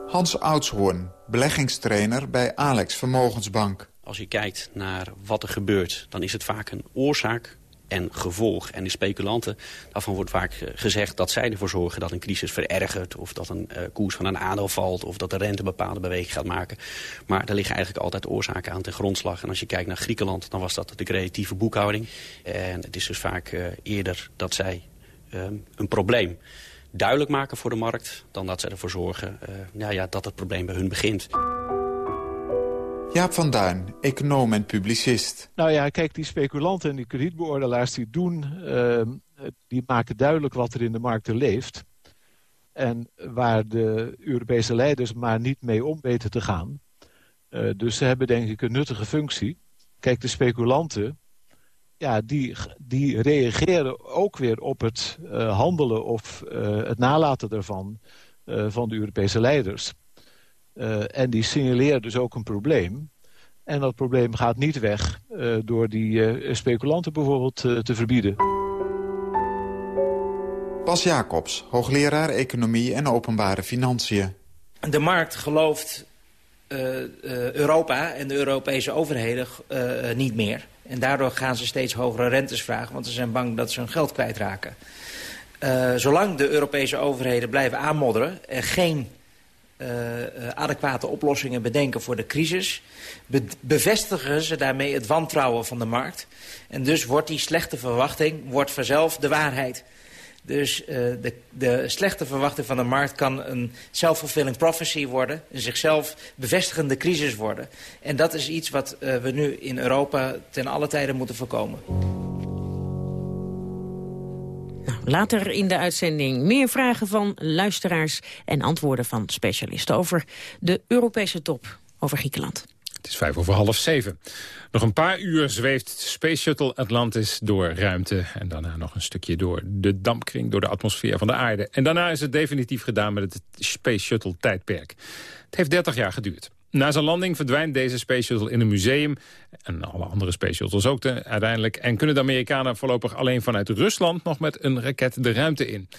Hans Oudshoorn, beleggingstrainer bij Alex Vermogensbank. Als je kijkt naar wat er gebeurt, dan is het vaak een oorzaak en gevolg. En de speculanten, daarvan wordt vaak gezegd dat zij ervoor zorgen dat een crisis verergert... of dat een uh, koers van een aandeel valt of dat de rente bepaalde beweging gaat maken. Maar daar liggen eigenlijk altijd oorzaken aan ten grondslag. En als je kijkt naar Griekenland, dan was dat de creatieve boekhouding. En het is dus vaak uh, eerder dat zij um, een probleem duidelijk maken voor de markt... dan dat ze ervoor zorgen uh, ja, ja, dat het probleem bij hun begint. Jaap van Duin, econoom en publicist. Nou ja, kijk, die speculanten en die kredietbeoordelaars die doen... Ehm, die maken duidelijk wat er in de markten leeft. En waar de Europese leiders maar niet mee om weten te gaan. Uh, dus ze hebben denk ik een nuttige functie. Kijk, de speculanten, ja, die, die reageren ook weer op het uh, handelen of uh, het nalaten daarvan van de Europese leiders. en die signaleren dus ook een probleem. En dat probleem gaat niet weg door die speculanten bijvoorbeeld te verbieden. Bas Jacobs, hoogleraar Economie en Openbare Financiën. De markt gelooft uh, uh, Europa en de Europese overheden uh, niet meer. En daardoor gaan ze steeds hogere rentes vragen... want ze zijn bang dat ze hun geld kwijtraken. zolang de Europese overheden blijven aanmodderen... en geen adequate oplossingen bedenken voor de crisis... Be bevestigen ze daarmee het wantrouwen van de markt. En dus wordt die slechte verwachting wordt vanzelf de waarheid... Dus uh, de, de, slechte verwachting van de markt kan een self-fulfilling prophecy worden. Een zichzelf bevestigende crisis worden. En dat is iets wat uh, we nu in Europa ten alle tijden moeten voorkomen. Nou, later in de uitzending meer vragen van luisteraars... en antwoorden van specialisten over de Europese top over Griekenland. Het is vijf over half zeven. Nog een paar uur zweeft Space Shuttle Atlantis door ruimte. En daarna nog een stukje door de dampkring, door de atmosfeer van de aarde. En daarna is het definitief gedaan met het Space Shuttle tijdperk. Het heeft 30 jaar geduurd. Na zijn landing verdwijnt deze Space Shuttle in een museum. En alle andere Space Shuttles ook te, uiteindelijk. En kunnen de Amerikanen voorlopig alleen vanuit Rusland nog met een raket de ruimte in.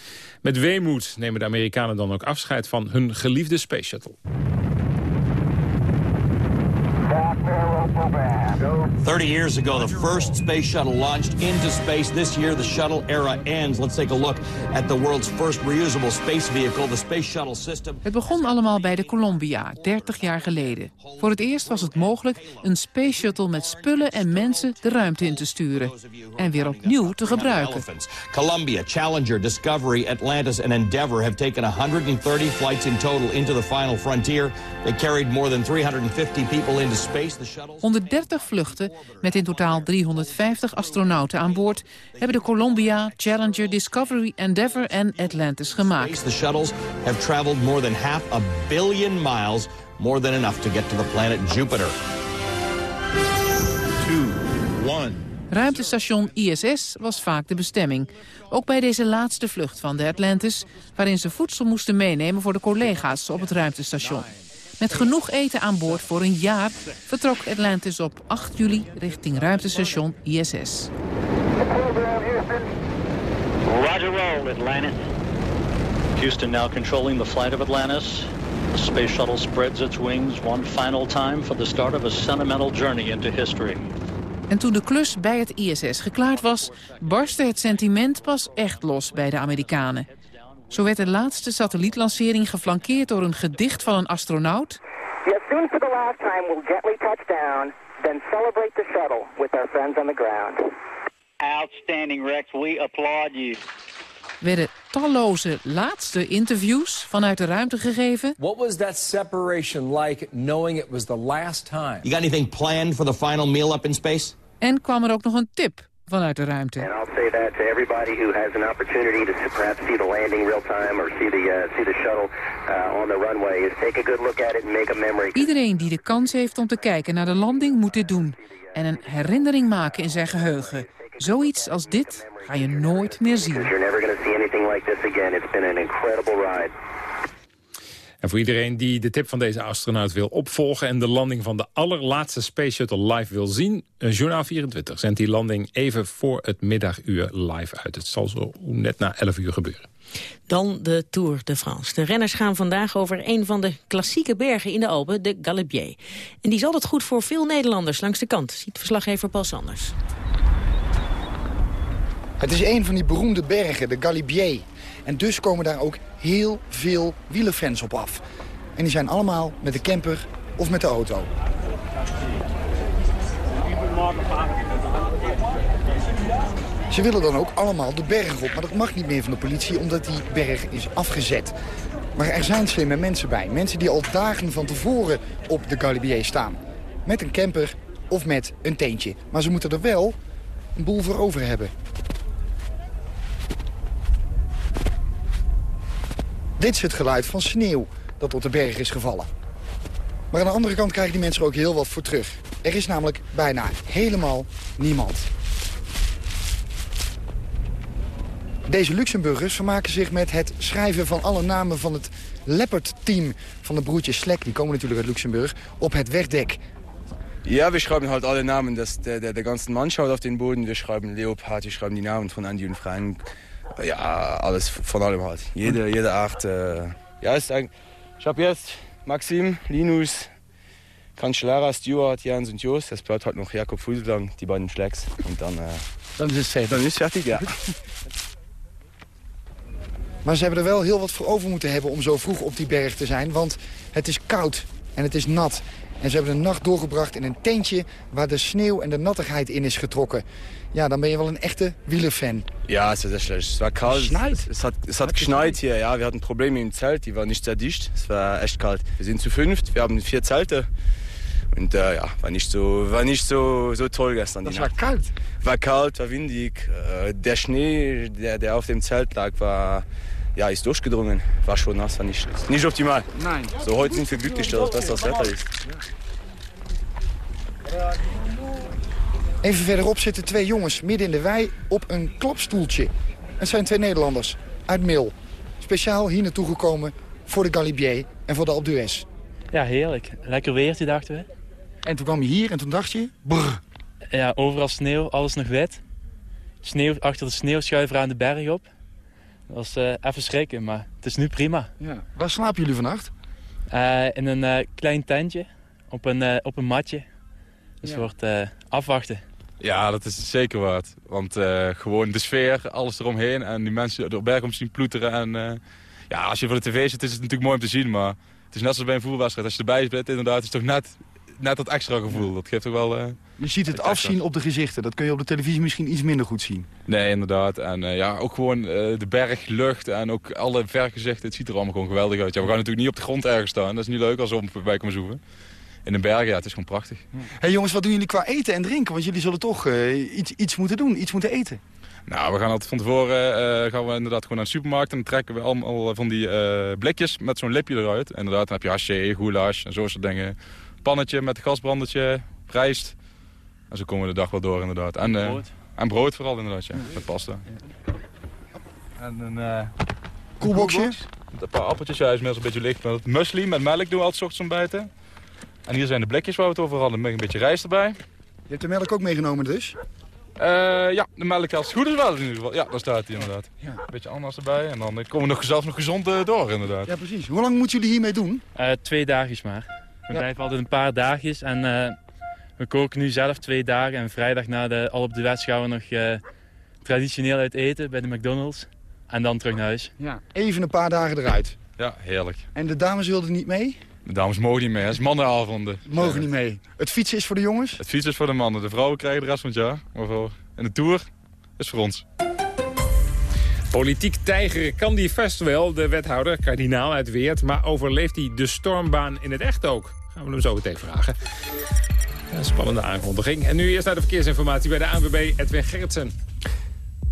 Met weemoed nemen de Amerikanen dan ook afscheid van hun geliefde Space Shuttle. 30 years ago, the first space shuttle launched into space. This year, the shuttle era ends. Let's take a look at the world's first reusable space vehicle, the Space Shuttle System. Het begon allemaal bij de Columbia, 30 jaar geleden. Voor het eerst was het mogelijk een space shuttle met spullen en mensen de ruimte in te sturen. En weer opnieuw te gebruiken. Columbia, Challenger, Discovery, Atlantis en Endeavour have taken 130 flights in total into the final frontier. They carried more than 350 people into space. The shuttle 130 vluchten met in totaal 350 astronauten aan boord... hebben de Columbia, Challenger, Discovery, Endeavour en Atlantis gemaakt. The shuttles have traveled more than half a billion miles, more than enough to get to the planet Jupiter. Two, one. Ruimtestation ISS was vaak de bestemming. Ook bij deze laatste vlucht van de Atlantis... waarin ze voedsel moesten meenemen voor de collega's op het ruimtestation. Met genoeg eten aan boord voor een jaar vertrok Atlantis op 8 juli richting ruimtestation ISS. Roger roll, Atlantis. Houston now controlling the flight of Atlantis. The space shuttle spreads its wings one final time for the start of a sentimental journey into history. En toen de klus bij het ISS geklaard was, barstte het sentiment pas echt los bij de Amerikanen. Zo werd de laatste satellietlancering geflankeerd door een gedicht van een astronaut. Yes, soon for the last time we'll gently touch down, then celebrate the shuttle with our friends on the ground. Outstanding, Rex. We applaud you. Werden talloze laatste interviews vanuit de ruimte gegeven. What was that separation like, knowing it was the last time? You got anything planned for the final meal up in space? En kwam er ook nog een tip vanuit de ruimte. And I'll say that to everybody who has an opportunity to perhaps see the landing real time or see the uh, see the shuttle uh, on the runway is take a good look at it and make a memory. Iedereen die de kans heeft om te kijken naar de landing moet dit doen en een herinnering maken in zijn geheugen. Zoiets als dit ga je nooit meer zien. You're never going to see anything like this again. It's been an incredible ride. En voor iedereen die de tip van deze astronaut wil opvolgen... en de landing van de allerlaatste Space Shuttle live wil zien... Journaal 24 zendt die landing even voor het middaguur live uit. Het zal zo net na 11 uur gebeuren. Dan de Tour de France. De renners gaan vandaag over een van de klassieke bergen in de Alpen, de Galibier. En die is altijd goed voor veel Nederlanders langs de kant, ziet verslaggever Paul Sanders. Het is een van die beroemde bergen, de Galibier. En dus komen daar ook heel veel wielerfans op af. En die zijn allemaal met de camper of met de auto. Ze willen dan ook allemaal de berg op, maar dat mag niet meer van de politie omdat die berg is afgezet. Maar er zijn slimme mensen bij. Mensen die al dagen van tevoren op de Galibier staan. met een camper of met een tentje. Maar ze moeten er wel een boel voor over hebben. Dit is het geluid van sneeuw dat op de berg is gevallen. Maar aan de andere kant krijgen die mensen er ook heel wat voor terug. Er is namelijk bijna helemaal niemand. Deze Luxemburgers vermaken zich met het schrijven van alle namen van het Leopard-team van de broertjes Slek. Die komen natuurlijk uit Luxemburg. Op het wegdek. Ja, we schreiben halt alle Namen des, der, der, der ganzen Mannschaft auf den Boden. Wir schreiben Leopard, wir schreiben die Namen von Andy und Frank. Ja, alles von allem halt. Jede, jede acht. Äh, ja, ist ein, ich habe jetzt Maxim, Linus, Cancellara, Stuart, Jans und Jos. Es bleibt halt noch Jakob Fusellang, die beiden Schlecks. Und dann, äh, Dan is het safe. dann ist fertig, ja. Maar ze hebben er wel heel wat voor over moeten hebben om zo vroeg op die berg te zijn. Want het is koud en het is nat. En ze hebben de nacht doorgebracht in een tentje waar de sneeuw en de nattigheid in is getrokken. Ja, dan ben je wel een echte wielerfan. Ja, es war sehr schlecht. Es war kalt. Schneit? Es hat, es hat geschneit hier. Ja, wir hatten Probleme im Zelt. Die waren nicht sehr dicht. Es war echt kalt. Wir sind zu fünft. Wir haben vier Zelte. Und äh, ja, war nicht so, war nicht so, so toll gestern. Die war Nacht. kalt. War kalt, war windig. Äh, der Schnee, der, der auf dem Zelt lag, war, ja, ist durchgedrungen. War schon nass, war nicht, nicht optimal. Nein. So, heute sind wir glücklich, dass das das Wetter ist. Even verderop zitten twee jongens midden in de wei op een klapstoeltje. Het zijn twee Nederlanders uit Mil. Speciaal hier naartoe gekomen voor de Galibier en voor de Alpe d'Huez. Ja, heerlijk. Lekker weertje, dachten we. En toen kwam je hier en toen dacht je... Brr. Ja, overal sneeuw, alles nog wit. Sneeuw, achter de sneeuw schuiven aan de berg op. Dat was eh, even schrikken, maar het is nu prima. Ja. Waar slapen jullie vannacht? Eh, in een eh, klein tentje, op een, op een matje. Dus Ja. wordt eh, afwachten. Ja, dat is zeker waard. Want eh, gewoon de sfeer, alles eromheen en die mensen door berg om zien ploeteren. En, eh, ja, als je voor de tv zit is het natuurlijk mooi om te zien, maar het is net zoals bij een voetbalwedstrijd. Als je erbij bent, inderdaad, is het toch net, net dat extra gevoel. Dat geeft toch wel... eh, Je ziet het extra. afzien op de gezichten. Dat kun je op de televisie misschien iets minder goed zien. Nee, inderdaad. En eh, ja, ook gewoon eh, de berg, lucht en ook alle vergezichten. Het ziet er allemaal gewoon geweldig uit. Ja, we gaan natuurlijk niet op de grond ergens staan. Dat is niet leuk als we om voorbij komen zoeken. In de bergen, ja, het is gewoon prachtig. hey jongens, wat doen jullie qua eten en drinken? Want jullie zullen toch iets, iets moeten doen, iets moeten eten. Nou, we gaan altijd van tevoren gaan we inderdaad gewoon naar de supermarkt. En dan trekken we allemaal van die blikjes met zo'n lipje eruit. Inderdaad, dan heb je haché, goulash en zo soort dingen. Pannetje met gasbrandertje, rijst. En zo komen we de dag wel door inderdaad. En, eh, brood. En brood vooral inderdaad, ja. Met pasta. En een... eh, Koelboxje? Met een paar appeltjes, ja, is meestal een beetje licht. Met muesli, met melk doen we altijd 's ochtends ontbijten. En hier zijn de blikjes waar we het over hadden, met een beetje rijst erbij. Je hebt de melk ook meegenomen dus? Eh, ja, de melk als het goed is wel in ieder geval. Ja, daar staat hij inderdaad. Een beetje ananas erbij en dan komen we nog, zelfs nog gezond door inderdaad. Ja, precies. Hoe lang moeten jullie hiermee doen? Eh, twee dagjes maar. We Ja. blijven altijd een paar dagjes en eh, we koken nu zelf twee dagen. En vrijdag na de al op de wet gaan we nog eh, traditioneel uit eten bij de McDonald's. En dan terug naar huis. Ja. Even een paar dagen eruit. Ja, heerlijk. En de dames wilden niet mee? De dames mogen niet mee, het is mannenavonden. Mogen niet mee. Het fietsen is voor de jongens? Het fietsen is voor de mannen, de vrouwen krijgen de rest van het jaar. Maar voor... En de Tour is voor ons. Politiek tijgeren kan die vast wel, de wethouder, kardinaal uit Weert. Maar overleeft hij de stormbaan in het echt ook? Gaan we hem zo meteen vragen. Een spannende aankondiging. En nu eerst naar de verkeersinformatie bij de ANWB Edwin Gerritsen.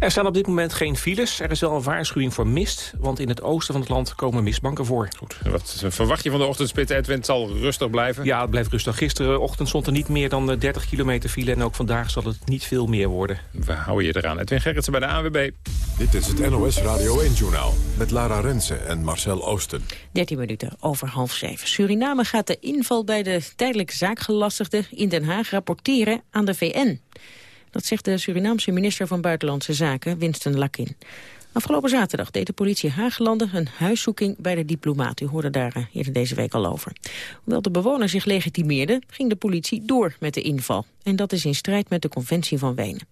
Er staan op dit moment geen files. Er is wel een waarschuwing voor mist, want in het oosten van het land komen mistbanken voor. Goed. Wat verwacht je van de ochtendspit, Edwin? Het zal rustig blijven? Ja, het blijft rustig. Gisterenochtend stond er niet meer dan eh, 30 kilometer file... en ook vandaag zal het niet veel meer worden. We houden je eraan. Edwin Gerritsen bij de ANWB. Dit is het NOS Radio 1-journaal met Lara Rensen en Marcel Oosten. 13 minuten over half zeven. Suriname gaat de inval bij de tijdelijk zaakgelastigden in Den Haag rapporteren aan de VN. Dat zegt de Surinaamse minister van Buitenlandse Zaken, Winston Lakin. Afgelopen zaterdag deed de politie Haaglanden een huiszoeking bij de diplomaat. U hoorde daar eh, eerder deze week al over. Hoewel de bewoner zich legitimeerde, ging de politie door met de inval. En dat is in strijd met de conventie van Wenen.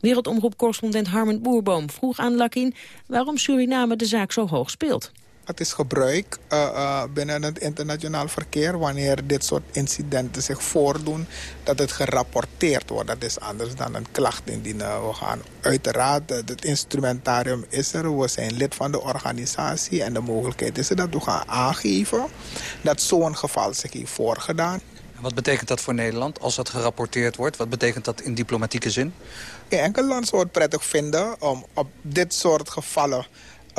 Wereldomroepcorrespondent Harmen Boerboom vroeg aan Lakin waarom Suriname de zaak zo hoog speelt. Het is gebruik uh, uh, binnen het internationaal verkeer wanneer dit soort incidenten zich voordoen, dat het gerapporteerd wordt. Dat is anders dan een klacht indienen. We gaan uiteraard, het instrumentarium is er, we zijn lid van de organisatie en de mogelijkheid is er dat we gaan aangeven dat zo'n geval zich heeft voorgedaan. Wat betekent dat voor Nederland als dat gerapporteerd wordt? Wat betekent dat in diplomatieke zin? Geen enkel land zou het prettig vinden om op dit soort gevallen...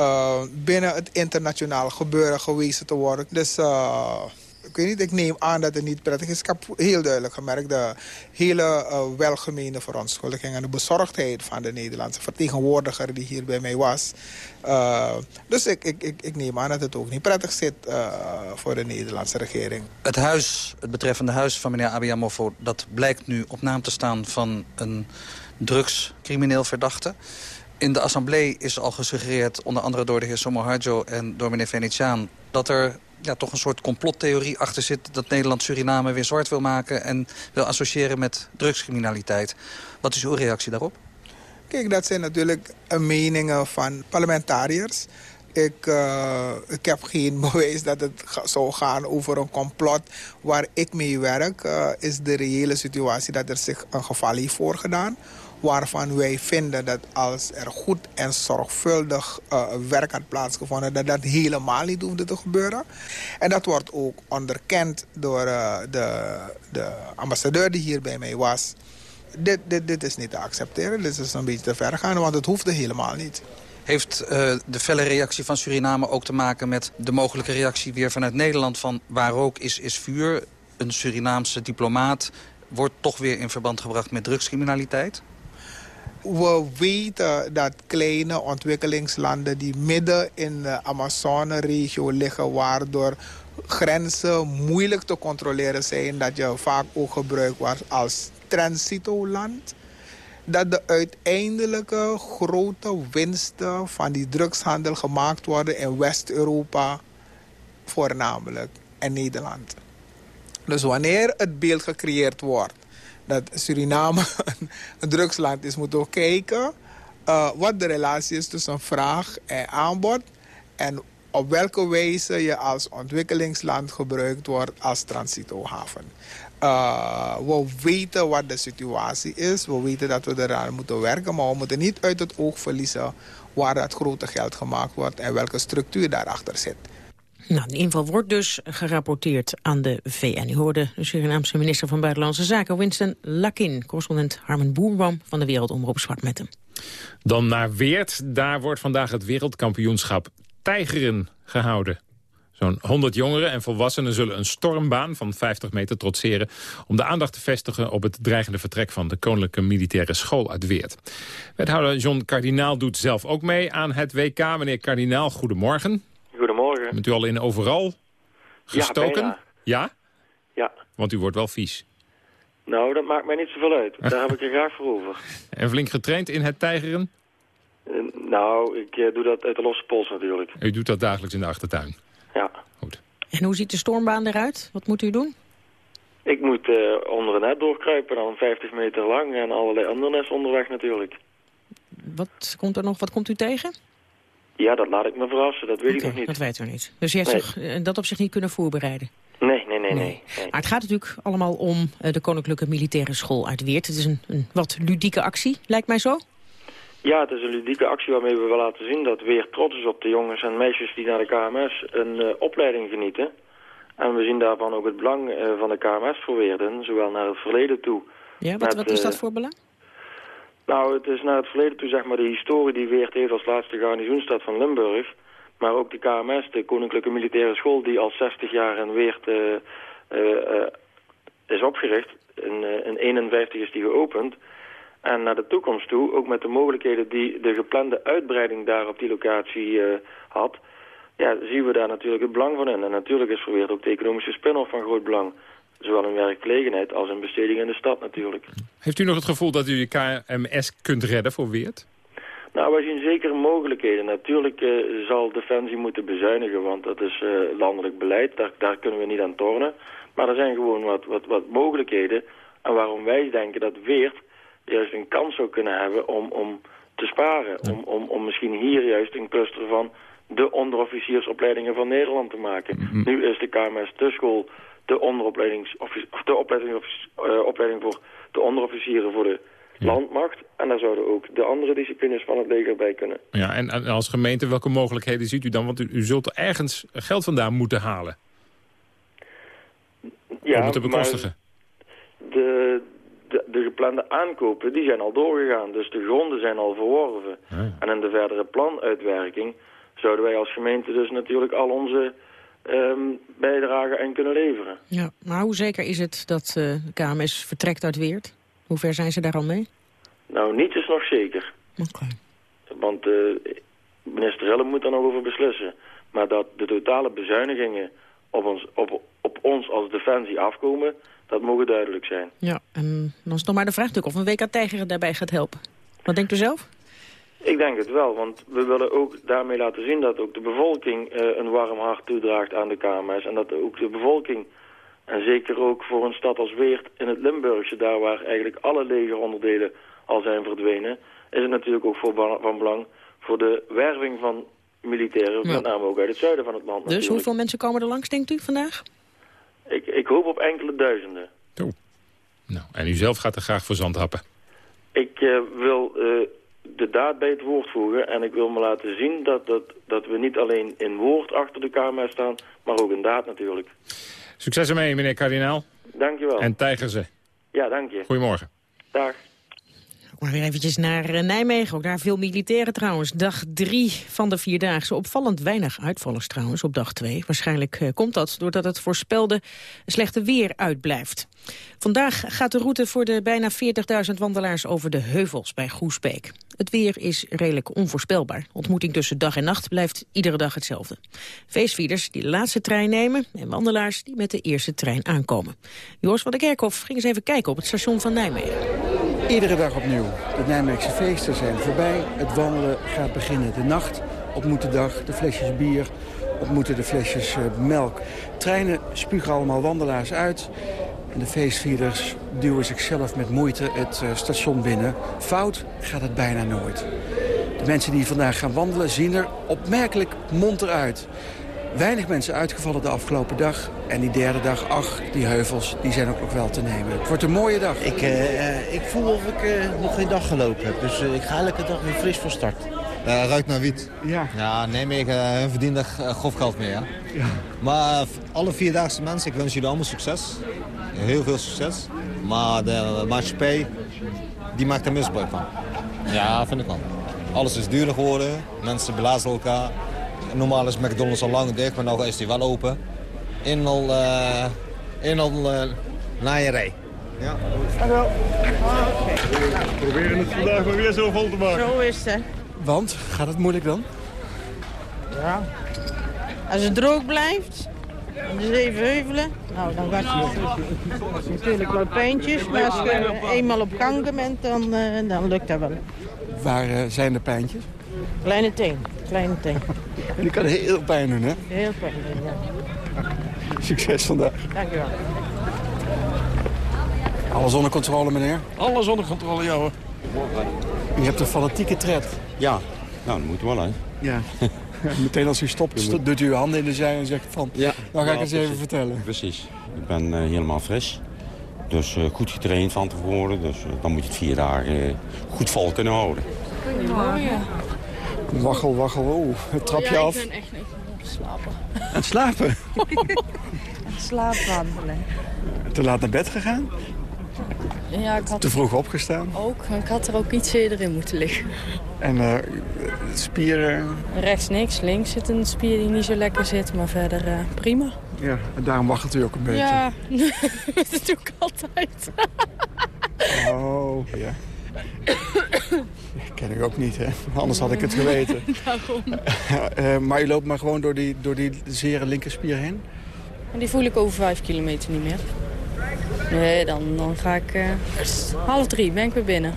Uh, binnen het internationaal gebeuren gewezen te worden. Dus uh, ik weet niet, ik neem aan dat het niet prettig is. Ik heb heel duidelijk gemerkt de hele uh, welgemeende verontschuldiging... en de bezorgdheid van de Nederlandse vertegenwoordiger die hier bij mij was. Dus ik, ik, ik, ik, neem aan dat het ook niet prettig zit voor de Nederlandse regering. Het huis, het betreffende huis van meneer Abiyamoffo... dat blijkt nu op naam te staan van een drugscrimineel verdachte. In de assemblee is al gesuggereerd, onder andere door de heer Somoharjo en door meneer Venetiaan... dat er ja, toch een soort complottheorie achter zit... dat Nederland Suriname weer zwart wil maken... en wil associëren met drugscriminaliteit. Wat is uw reactie daarop? Kijk, dat zijn natuurlijk meningen van parlementariërs. Ik, uh, ik heb geen bewijs dat het zou gaan over een complot waar ik mee werk. Uh, is de reële situatie dat er zich een geval heeft voorgedaan waarvan wij vinden dat als er goed en zorgvuldig uh, werk had plaatsgevonden... dat dat helemaal niet hoefde te gebeuren. En dat wordt ook onderkend door uh, de, de ambassadeur die hier bij mij was. Dit, dit, dit is niet te accepteren, dit is een beetje te ver gaan, want het hoefde helemaal niet. Heeft uh, de felle reactie van Suriname ook te maken met de mogelijke reactie weer vanuit Nederland... van waar ook is, is vuur, een Surinaamse diplomaat wordt toch weer in verband gebracht met drugscriminaliteit? We weten dat kleine ontwikkelingslanden die midden in de Amazone-regio liggen... waardoor grenzen moeilijk te controleren zijn... dat je vaak ook gebruikt wordt als transitoland... dat de uiteindelijke grote winsten van die drugshandel gemaakt worden in West-Europa voornamelijk en Nederland. Dus wanneer het beeld gecreëerd wordt dat Suriname een drugsland is, moeten we kijken uh, wat de relatie is tussen vraag en aanbod. En op welke wijze je als ontwikkelingsland gebruikt wordt als transitohaven. Uh, we weten wat de situatie is. We weten dat we eraan moeten werken. Maar we moeten niet uit het oog verliezen waar dat grote geld gemaakt wordt en welke structuur daarachter zit. Nou, de inval wordt dus gerapporteerd aan de VN. U hoorde de Surinaamse minister van Buitenlandse Zaken Winston Lakin. Correspondent Harmen Boerboom van de Wereldomroep sprak met hem. Dan naar Weert. Daar wordt vandaag het wereldkampioenschap Tijgeren gehouden. Zo'n 100 jongeren en volwassenen zullen een stormbaan van 50 meter trotseren... om de aandacht te vestigen op het dreigende vertrek van de Koninklijke Militaire School uit Weert. Wethouder John Kardinaal doet zelf ook mee aan het WK. Meneer Kardinaal, goedemorgen. Bent u al in overal gestoken? Ja, ja? Ja. Want u wordt wel vies. Nou, dat maakt mij niet zoveel uit. Daar heb ik er graag voor over. En flink getraind in het tijgeren? Uh, nou, ik uh, doe dat uit de losse pols natuurlijk. U doet dat dagelijks in de achtertuin? Ja. Goed. En hoe ziet de stormbaan eruit? Wat moet u doen? Ik moet uh, onder een net doorkruipen, dan 50 meter lang en allerlei andere onderweg natuurlijk. Wat komt er nog? Wat komt u tegen? Ja, dat laat ik me verrassen. Dat weet okay, ik nog niet. Dat weet u niet. Dus heeft nee. zich, uh, dat op zich niet kunnen voorbereiden? Nee, nee, nee, nee. nee. Maar het gaat natuurlijk allemaal om uh, de Koninklijke Militaire School uit Weert. Het is een, een, wat ludieke actie, lijkt mij zo. Ja, het is een ludieke actie waarmee we willen laten zien dat Weert trots is op de jongens en meisjes die naar de KMS een uh, opleiding genieten. En we zien daarvan ook het belang van de KMS voor Weerden, zowel naar het verleden toe. Ja, wat, wat is dat voor belang? Nou, het is naar het verleden toe zeg maar de historie die Weert heeft als laatste garnizoenstad van Limburg. Maar ook de KMS, de Koninklijke Militaire School, die al 60 jaar in Weert uh, uh, uh, is opgericht. In, in 51 is die geopend. En naar de toekomst toe, ook met de mogelijkheden die de geplande uitbreiding daar op die locatie had... Ja, zien we daar natuurlijk het belang van in. En natuurlijk is voor ook de economische spin-off van groot belang. Zowel in werkgelegenheid als in besteding in de stad natuurlijk. Heeft u nog het gevoel dat u je KMS kunt redden voor Weert? Nou, wij zien zeker mogelijkheden. Natuurlijk uh, zal Defensie moeten bezuinigen, want dat is uh, landelijk beleid. Daar, daar, kunnen we niet aan tornen. Maar er zijn gewoon wat, wat, wat mogelijkheden. En waarom wij denken dat Weert juist een kans zou kunnen hebben om, om te sparen. Ja. Om, om, om misschien hier juist een cluster van de onderofficiersopleidingen van Nederland te maken. Mm -hmm. Nu is de KMS de school de, onderopleidings, of de opleiding, uh, opleiding voor de onderofficieren voor de ja. landmacht. En daar zouden ook de andere disciplines van het leger bij kunnen. Ja, en, en als gemeente, welke mogelijkheden ziet u dan? Want u, u zult er ergens geld vandaan moeten halen. om het te bekostigen. De, de, de, geplande aankopen die zijn al doorgegaan. Dus de gronden zijn al verworven. En in de verdere planuitwerking zouden wij als gemeente dus natuurlijk al onze um, bijdragen en kunnen leveren. Ja, maar hoe zeker is het dat uh, de KMS vertrekt uit Weert? Hoe ver zijn ze daar al mee? Nou, niets is nog zeker. Oké. Want uh, minister Helle moet daar nog over beslissen. Maar dat de totale bezuinigingen op ons, op, op ons als defensie afkomen, dat mogen duidelijk zijn. Ja, en dan is nog maar de vraag natuurlijk of een WK Tijger daarbij gaat helpen. Wat denkt u zelf? Ik denk het wel, want we willen ook daarmee laten zien dat ook de bevolking uh, een warm hart toedraagt aan de KMS. En dat ook de bevolking, en zeker ook voor een stad als Weert in het Limburgse, daar waar eigenlijk alle legeronderdelen al zijn verdwenen, is het natuurlijk ook voor, van belang voor de werving van militairen, met name ook uit het zuiden van het land. Dus hoeveel mensen komen er langs, denkt u, vandaag? Ik, ik hoop op enkele duizenden. Oh. Nou, en u zelf gaat er graag voor zand happen? Ik uh, wil uh, de daad bij het woord voegen. En ik wil me laten zien dat, dat, dat we niet alleen in woord achter de KMS staan, maar ook in daad natuurlijk. Succes ermee, meneer kardinaal. Dank je wel. En tijger ze. Ja, dank je. Goedemorgen. Dag. Maar weer eventjes naar eh, Nijmegen. Ook daar veel militairen trouwens. Dag drie van de Vierdaagse. Opvallend weinig uitvallers trouwens op dag twee. Waarschijnlijk uh, komt dat doordat het voorspelde slechte weer uitblijft. Vandaag gaat de route voor de bijna 40.000 wandelaars over de heuvels bij Goesbeek. Het weer is redelijk onvoorspelbaar. Ontmoeting tussen dag en nacht blijft iedere dag hetzelfde. Feestvierders die de laatste trein nemen en wandelaars die met de eerste trein aankomen. Joris van der Kerkhof ging eens even kijken op het station van Nijmegen. Iedere dag opnieuw. De Nijmeegse feesten zijn voorbij. Het wandelen gaat beginnen. De nacht ontmoet de dag. De flesjes bier ontmoeten de flesjes uh, melk. Treinen spugen allemaal wandelaars uit. En de feestvierders duwen zichzelf met moeite het uh, station binnen. Fout gaat het bijna nooit. De mensen die vandaag gaan wandelen zien er opmerkelijk monter uit. Weinig mensen uitgevallen de afgelopen dag. En die derde dag, ach, die heuvels, die zijn ook nog wel te nemen. Het wordt een mooie dag. Ik, uh, ik voel of ik uh, nog geen dag gelopen heb. Dus uh, ik ga elke dag weer fris van start. Uh, ruikt naar wiet. Ja. Ja, Nijmegen uh, verdient er uh, grof geld mee, ja. ja. Maar alle vierdaagse mensen, ik wens jullie allemaal succes. Heel veel succes. Maar de maatschappij, die maakt er misbruik van. Ja, vind ik wel. Alles is duurder geworden. Mensen belazen elkaar. Normaal is McDonald's al lang dicht, maar nu is die wel open. In al, uh, in al uh, naaierij. Ja. Dankjewel. Ah, okay. We proberen het vandaag maar weer zo vol te maken. Zo is het. Want, gaat het moeilijk dan? Ja. Als het droog blijft, de zeven heuvelen, nou dan gaat het natuurlijk wel pijntjes. Maar als je eenmaal op gang bent, dan, uh, dan lukt dat wel. Waar uh, zijn de pijntjes? Kleine teen, kleine teen. En die kan heel pijn doen, hè? Heel pijn doen, ja. Succes vandaag. Dankjewel. Alles onder controle, meneer? Alles onder controle, ja hoor. U hebt een fanatieke tred. Ja, nou, dat moet wel, hè. Ja. Meteen als u stopt, st doet u uw handen in de zij en zegt van... Ja. Dan ga ik ja, eens even vertellen. Precies. Ik ben uh, helemaal fris. Dus uh, goed getraind van tevoren. Dus uh, dan moet je het vier dagen goed vol kunnen houden. Goedemorgen. Waggel, waggel, oh, het trapje oh, ja, af. ik ben echt niet slapen. Aan het slapen? aan het slaapwandelen. Te laat naar bed gegaan? Ja, ik had Te vroeg opgestaan? Ook, ik had er ook iets eerder in moeten liggen. En uh, spieren? Rechts niks, links zit een spier die niet zo lekker zit, maar verder uh, prima. Ja, en daarom waggelt u ook een beetje? Ja, dat doe ik altijd. oh, ja. ken ik ook niet, hè? Anders had ik het geweten. Daarom. uh, maar u loopt maar gewoon door die, door die zere linkerspier heen? En die voel ik over vijf kilometer niet meer. Nee, dan, dan ga ik... Uh, half drie ben ik weer binnen.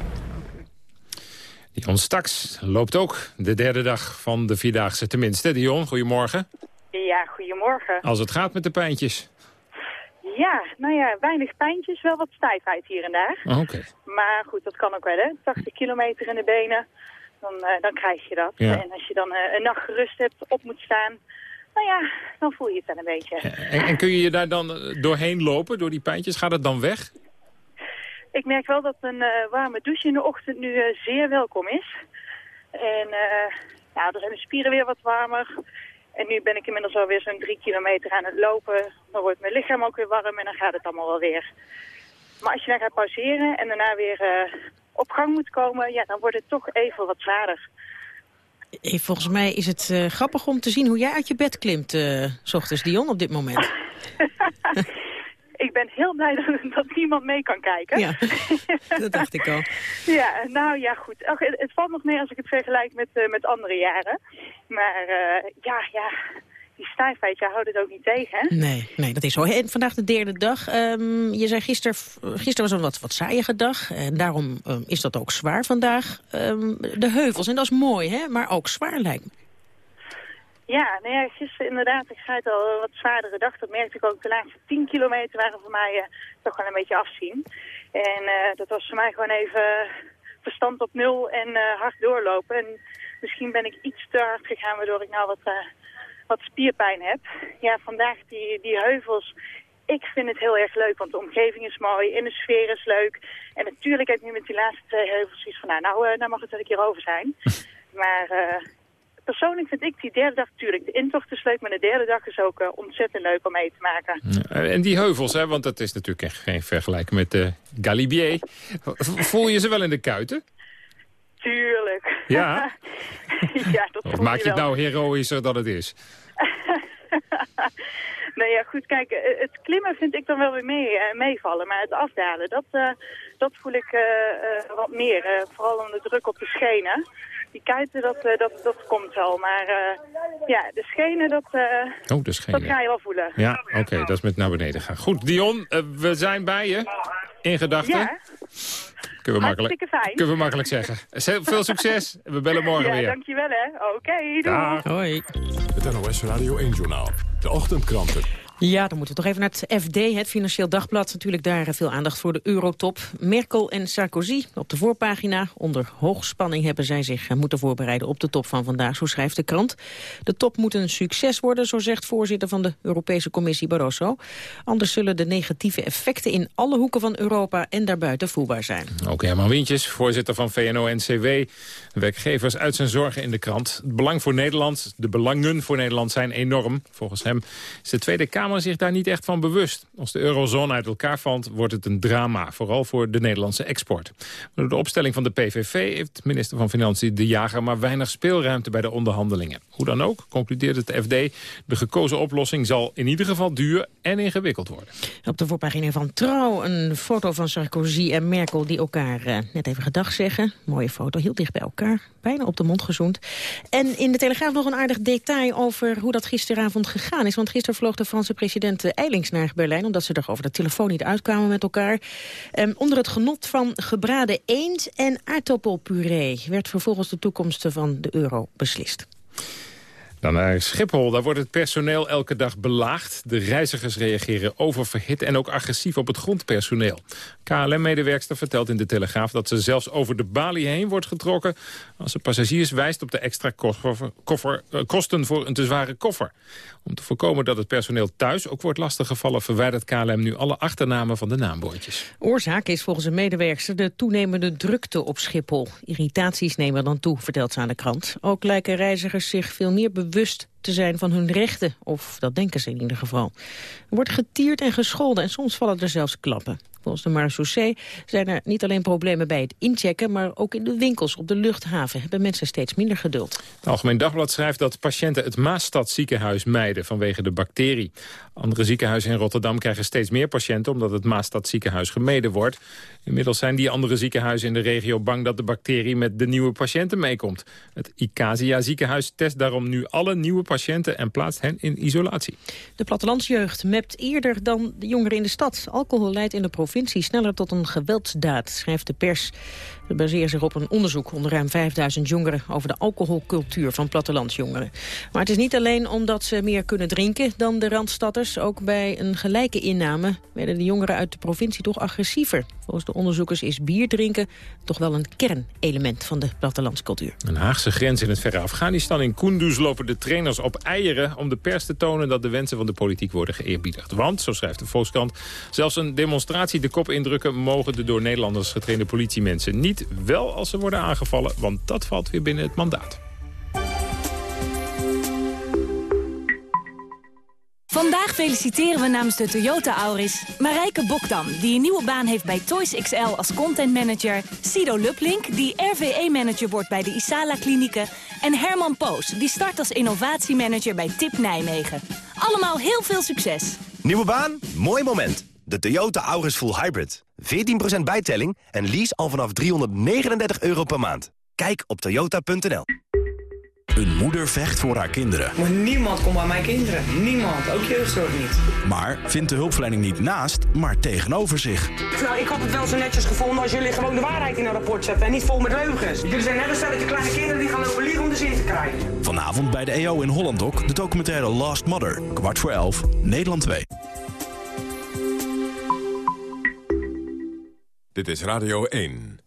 Dion Staks loopt ook de derde dag van de Vierdaagse. Tenminste, Dion, goedemorgen. Ja, goedemorgen. Als het gaat met de pijntjes. Ja, nou ja, weinig pijntjes, wel wat stijfheid hier en daar. Oh. Okay. Maar goed, dat kan ook wel, hè. 80 kilometer in de benen, dan, uh, dan krijg je dat. Ja. En als je dan uh, een nacht gerust hebt, op moet staan... Nou ja, dan voel je het wel een beetje. En, en kun je je daar dan doorheen lopen, door die pijntjes? Gaat het dan weg? Ik merk wel dat een uh, warme douche in de ochtend nu zeer welkom is. En ja, dan zijn de spieren weer wat warmer. En nu ben ik inmiddels alweer zo'n drie kilometer aan het lopen. Dan wordt mijn lichaam ook weer warm en dan gaat het allemaal wel weer. Maar als je dan gaat pauzeren en daarna weer uh, op gang moet komen, ja, dan wordt het toch even wat zwaarder. Hey, volgens mij is het uh, grappig om te zien hoe jij uit je bed klimt, uh, s ochtends, Dion, op dit moment. ik ben heel blij dat, dat niemand mee kan kijken. Ja, dat dacht ik al. ja, nou ja, goed. Het, het, valt nog meer als ik het vergelijk met, uh, met andere jaren. Maar ja, ja, die stijfheid, jij houdt het ook niet tegen, hè? Nee, nee dat is zo. En vandaag de derde dag. Um, je zei gisteren, gisteren was een wat, wat saaiige dag. En daarom um, is dat ook zwaar vandaag. Um, de heuvels, en dat is mooi, hè? Maar ook zwaar lijkt me. Ja, nou gisteren inderdaad, ik zei het al, een wat zwaardere dag. Dat merkte ik ook. De laatste 10 kilometer waren voor mij uh, toch wel een beetje afzien. En uh, dat was voor mij gewoon even verstand op nul en uh, hard doorlopen. En misschien ben ik iets te hard gegaan, waardoor ik nou wat wat spierpijn heb. Ja, vandaag die, die heuvels. Ik vind het heel erg leuk, want de omgeving is mooi en de sfeer is leuk. En natuurlijk heb ik nu met die laatste twee heuvels iets van, nou, nou, nou mag het wel een keer over zijn. maar uh, persoonlijk vind ik die derde dag natuurlijk, de intocht is leuk, maar de derde dag is ook uh, ontzettend leuk om mee te maken. En die heuvels, hè, want dat is natuurlijk echt geen vergelijking met de Galibier. Voel je ze wel in de kuiten? Tuurlijk. Ja? ja, dat of maak je het nou heroïscher dan het is? nou ja, goed, kijk, eh, het klimmen vind ik dan wel weer mee, uh, meevallen. Maar het afdalen, dat, uh, dat voel ik uh, wat meer. vooral om de druk op de schenen. Die kuiten, dat, dat, dat komt wel. Maar ja, de schenen, dat, oh, de schenen. dat ga je wel voelen. Ja, oké, okay, dat is met naar beneden gaan. Goed, Dion, we zijn bij je. In gedachten. Ja. Kunnen we, makkelijk, fijn. kunnen we makkelijk zeggen. Veel succes. We bellen morgen ja, weer. dankjewel hè. Oké, okay, doei. Hoi. Het NOS Radio 1 Journaal. De ochtendkranten. Ja, dan moeten we toch even naar het FD, het Financieel Dagblad. Natuurlijk daar veel aandacht voor de eurotop. Merkel en Sarkozy op de voorpagina. Onder hoogspanning hebben zij zich moeten voorbereiden op de top van vandaag, zo schrijft de krant. De top moet een succes worden, zo zegt voorzitter van de Europese Commissie Barroso. Anders zullen de negatieve effecten in alle hoeken van Europa en daarbuiten voelbaar zijn. Ook Herman Wintjes, voorzitter van VNO-NCW. Werkgevers uit zijn zorgen in de krant. Het belang voor Nederland, de belangen voor Nederland zijn enorm. Volgens hem is de Tweede Kamer zich daar niet echt van bewust. Als de eurozone uit elkaar valt, wordt het een drama. Vooral voor de Nederlandse export. door de opstelling van de PVV heeft minister van Financiën De Jager... maar weinig speelruimte bij de onderhandelingen. Hoe dan ook, concludeert het FD... de gekozen oplossing zal in ieder geval duur en ingewikkeld worden. Op de voorpagina van Trouw een foto van Sarkozy en Merkel... die elkaar uh, net even gedag zeggen. Mooie foto, heel dicht bij elkaar. Bijna op de mond gezoend. En in de Telegraaf nog een aardig detail over hoe dat gisteravond gegaan is. Want gisteren vloog de Franse president Eilings naar Berlijn... omdat ze er over de telefoon niet uitkwamen met elkaar. Um, onder het genot van gebraden eend en aardappelpuree... werd vervolgens de toekomst van de euro beslist. Dan naar Schiphol. Daar wordt het personeel elke dag belaagd. De reizigers reageren oververhit en ook agressief op het grondpersoneel. KLM-medewerkster vertelt in de Telegraaf dat ze zelfs over de balie heen wordt getrokken... als ze passagiers wijst op de extra eh, kosten voor een te zware koffer. Om te voorkomen dat het personeel thuis ook wordt lastiggevallen... verwijdert KLM nu alle achternamen van de naambordjes. Oorzaak is volgens een medewerkster de toenemende drukte op Schiphol. Irritaties nemen dan toe, vertelt ze aan de krant. Ook lijken reizigers zich veel meer bewust te zijn van hun rechten. Of dat denken ze in ieder geval. Er wordt getierd en gescholden en soms vallen er zelfs klappen. Volgens de marechaussee zijn er niet alleen problemen bij het inchecken... maar ook in de winkels op de luchthaven hebben mensen steeds minder geduld. Het Algemeen Dagblad schrijft dat patiënten het Maastad ziekenhuis mijden... vanwege de bacterie. Andere ziekenhuizen in Rotterdam krijgen steeds meer patiënten... omdat het Maastad ziekenhuis gemeden wordt. Inmiddels zijn die andere ziekenhuizen in de regio bang... dat de bacterie met de nieuwe patiënten meekomt. Het Icasia ziekenhuis test daarom nu alle nieuwe patiënten... en plaatst hen in isolatie. De plattelandsjeugd mept eerder dan de jongeren in de stad. Alcohol leidt in de provincie sneller tot een geweldsdaad, schrijft de pers. Het baseert zich op een onderzoek onder ruim 5000 jongeren... over de alcoholcultuur van plattelandsjongeren. Maar het is niet alleen omdat ze meer kunnen drinken dan de Randstadders. Ook bij een gelijke inname werden de jongeren uit de provincie toch agressiever. Volgens de onderzoekers is bier drinken toch wel een kernelement van de plattelandscultuur. Een Haagse grens in het verre Afghanistan. In Kunduz lopen de trainers op eieren om de pers te tonen dat de wensen van de politiek worden geëerbiedigd. Want, zo schrijft de Volkskrant, zelfs een demonstratie de kop indrukken mogen de door Nederlanders getrainde politiemensen niet wel als ze worden aangevallen, want dat valt weer binnen het mandaat. Vandaag feliciteren we namens de Toyota Auris Marijke Bokdam... die een nieuwe baan heeft bij Toys XL als content manager... Sido Luplink, die RVE-manager wordt bij de Isala Klinieken... en Herman Poos, die start als innovatiemanager bij TIP Nijmegen. Allemaal heel veel succes. Nieuwe baan? Mooi moment. De Toyota Auris Full Hybrid. 14% bijtelling en lease al vanaf 339 euro per maand. Kijk op toyota.nl. Een moeder vecht voor haar kinderen. Maar niemand komt bij mijn kinderen. Niemand. Ook jeugdzorg niet. Maar vindt de hulpverlening niet naast, maar tegenover zich. Nou, ik had het wel zo netjes gevonden als jullie gewoon de waarheid in een rapport zetten... en niet vol met leugens. Jullie zijn net een stelletje kleine kinderen die gaan lopen liegen om de zin te krijgen. Vanavond bij de EO in Hollandok de documentaire Last Mother. Kwart voor elf, Nederland 2. Dit is Radio 1.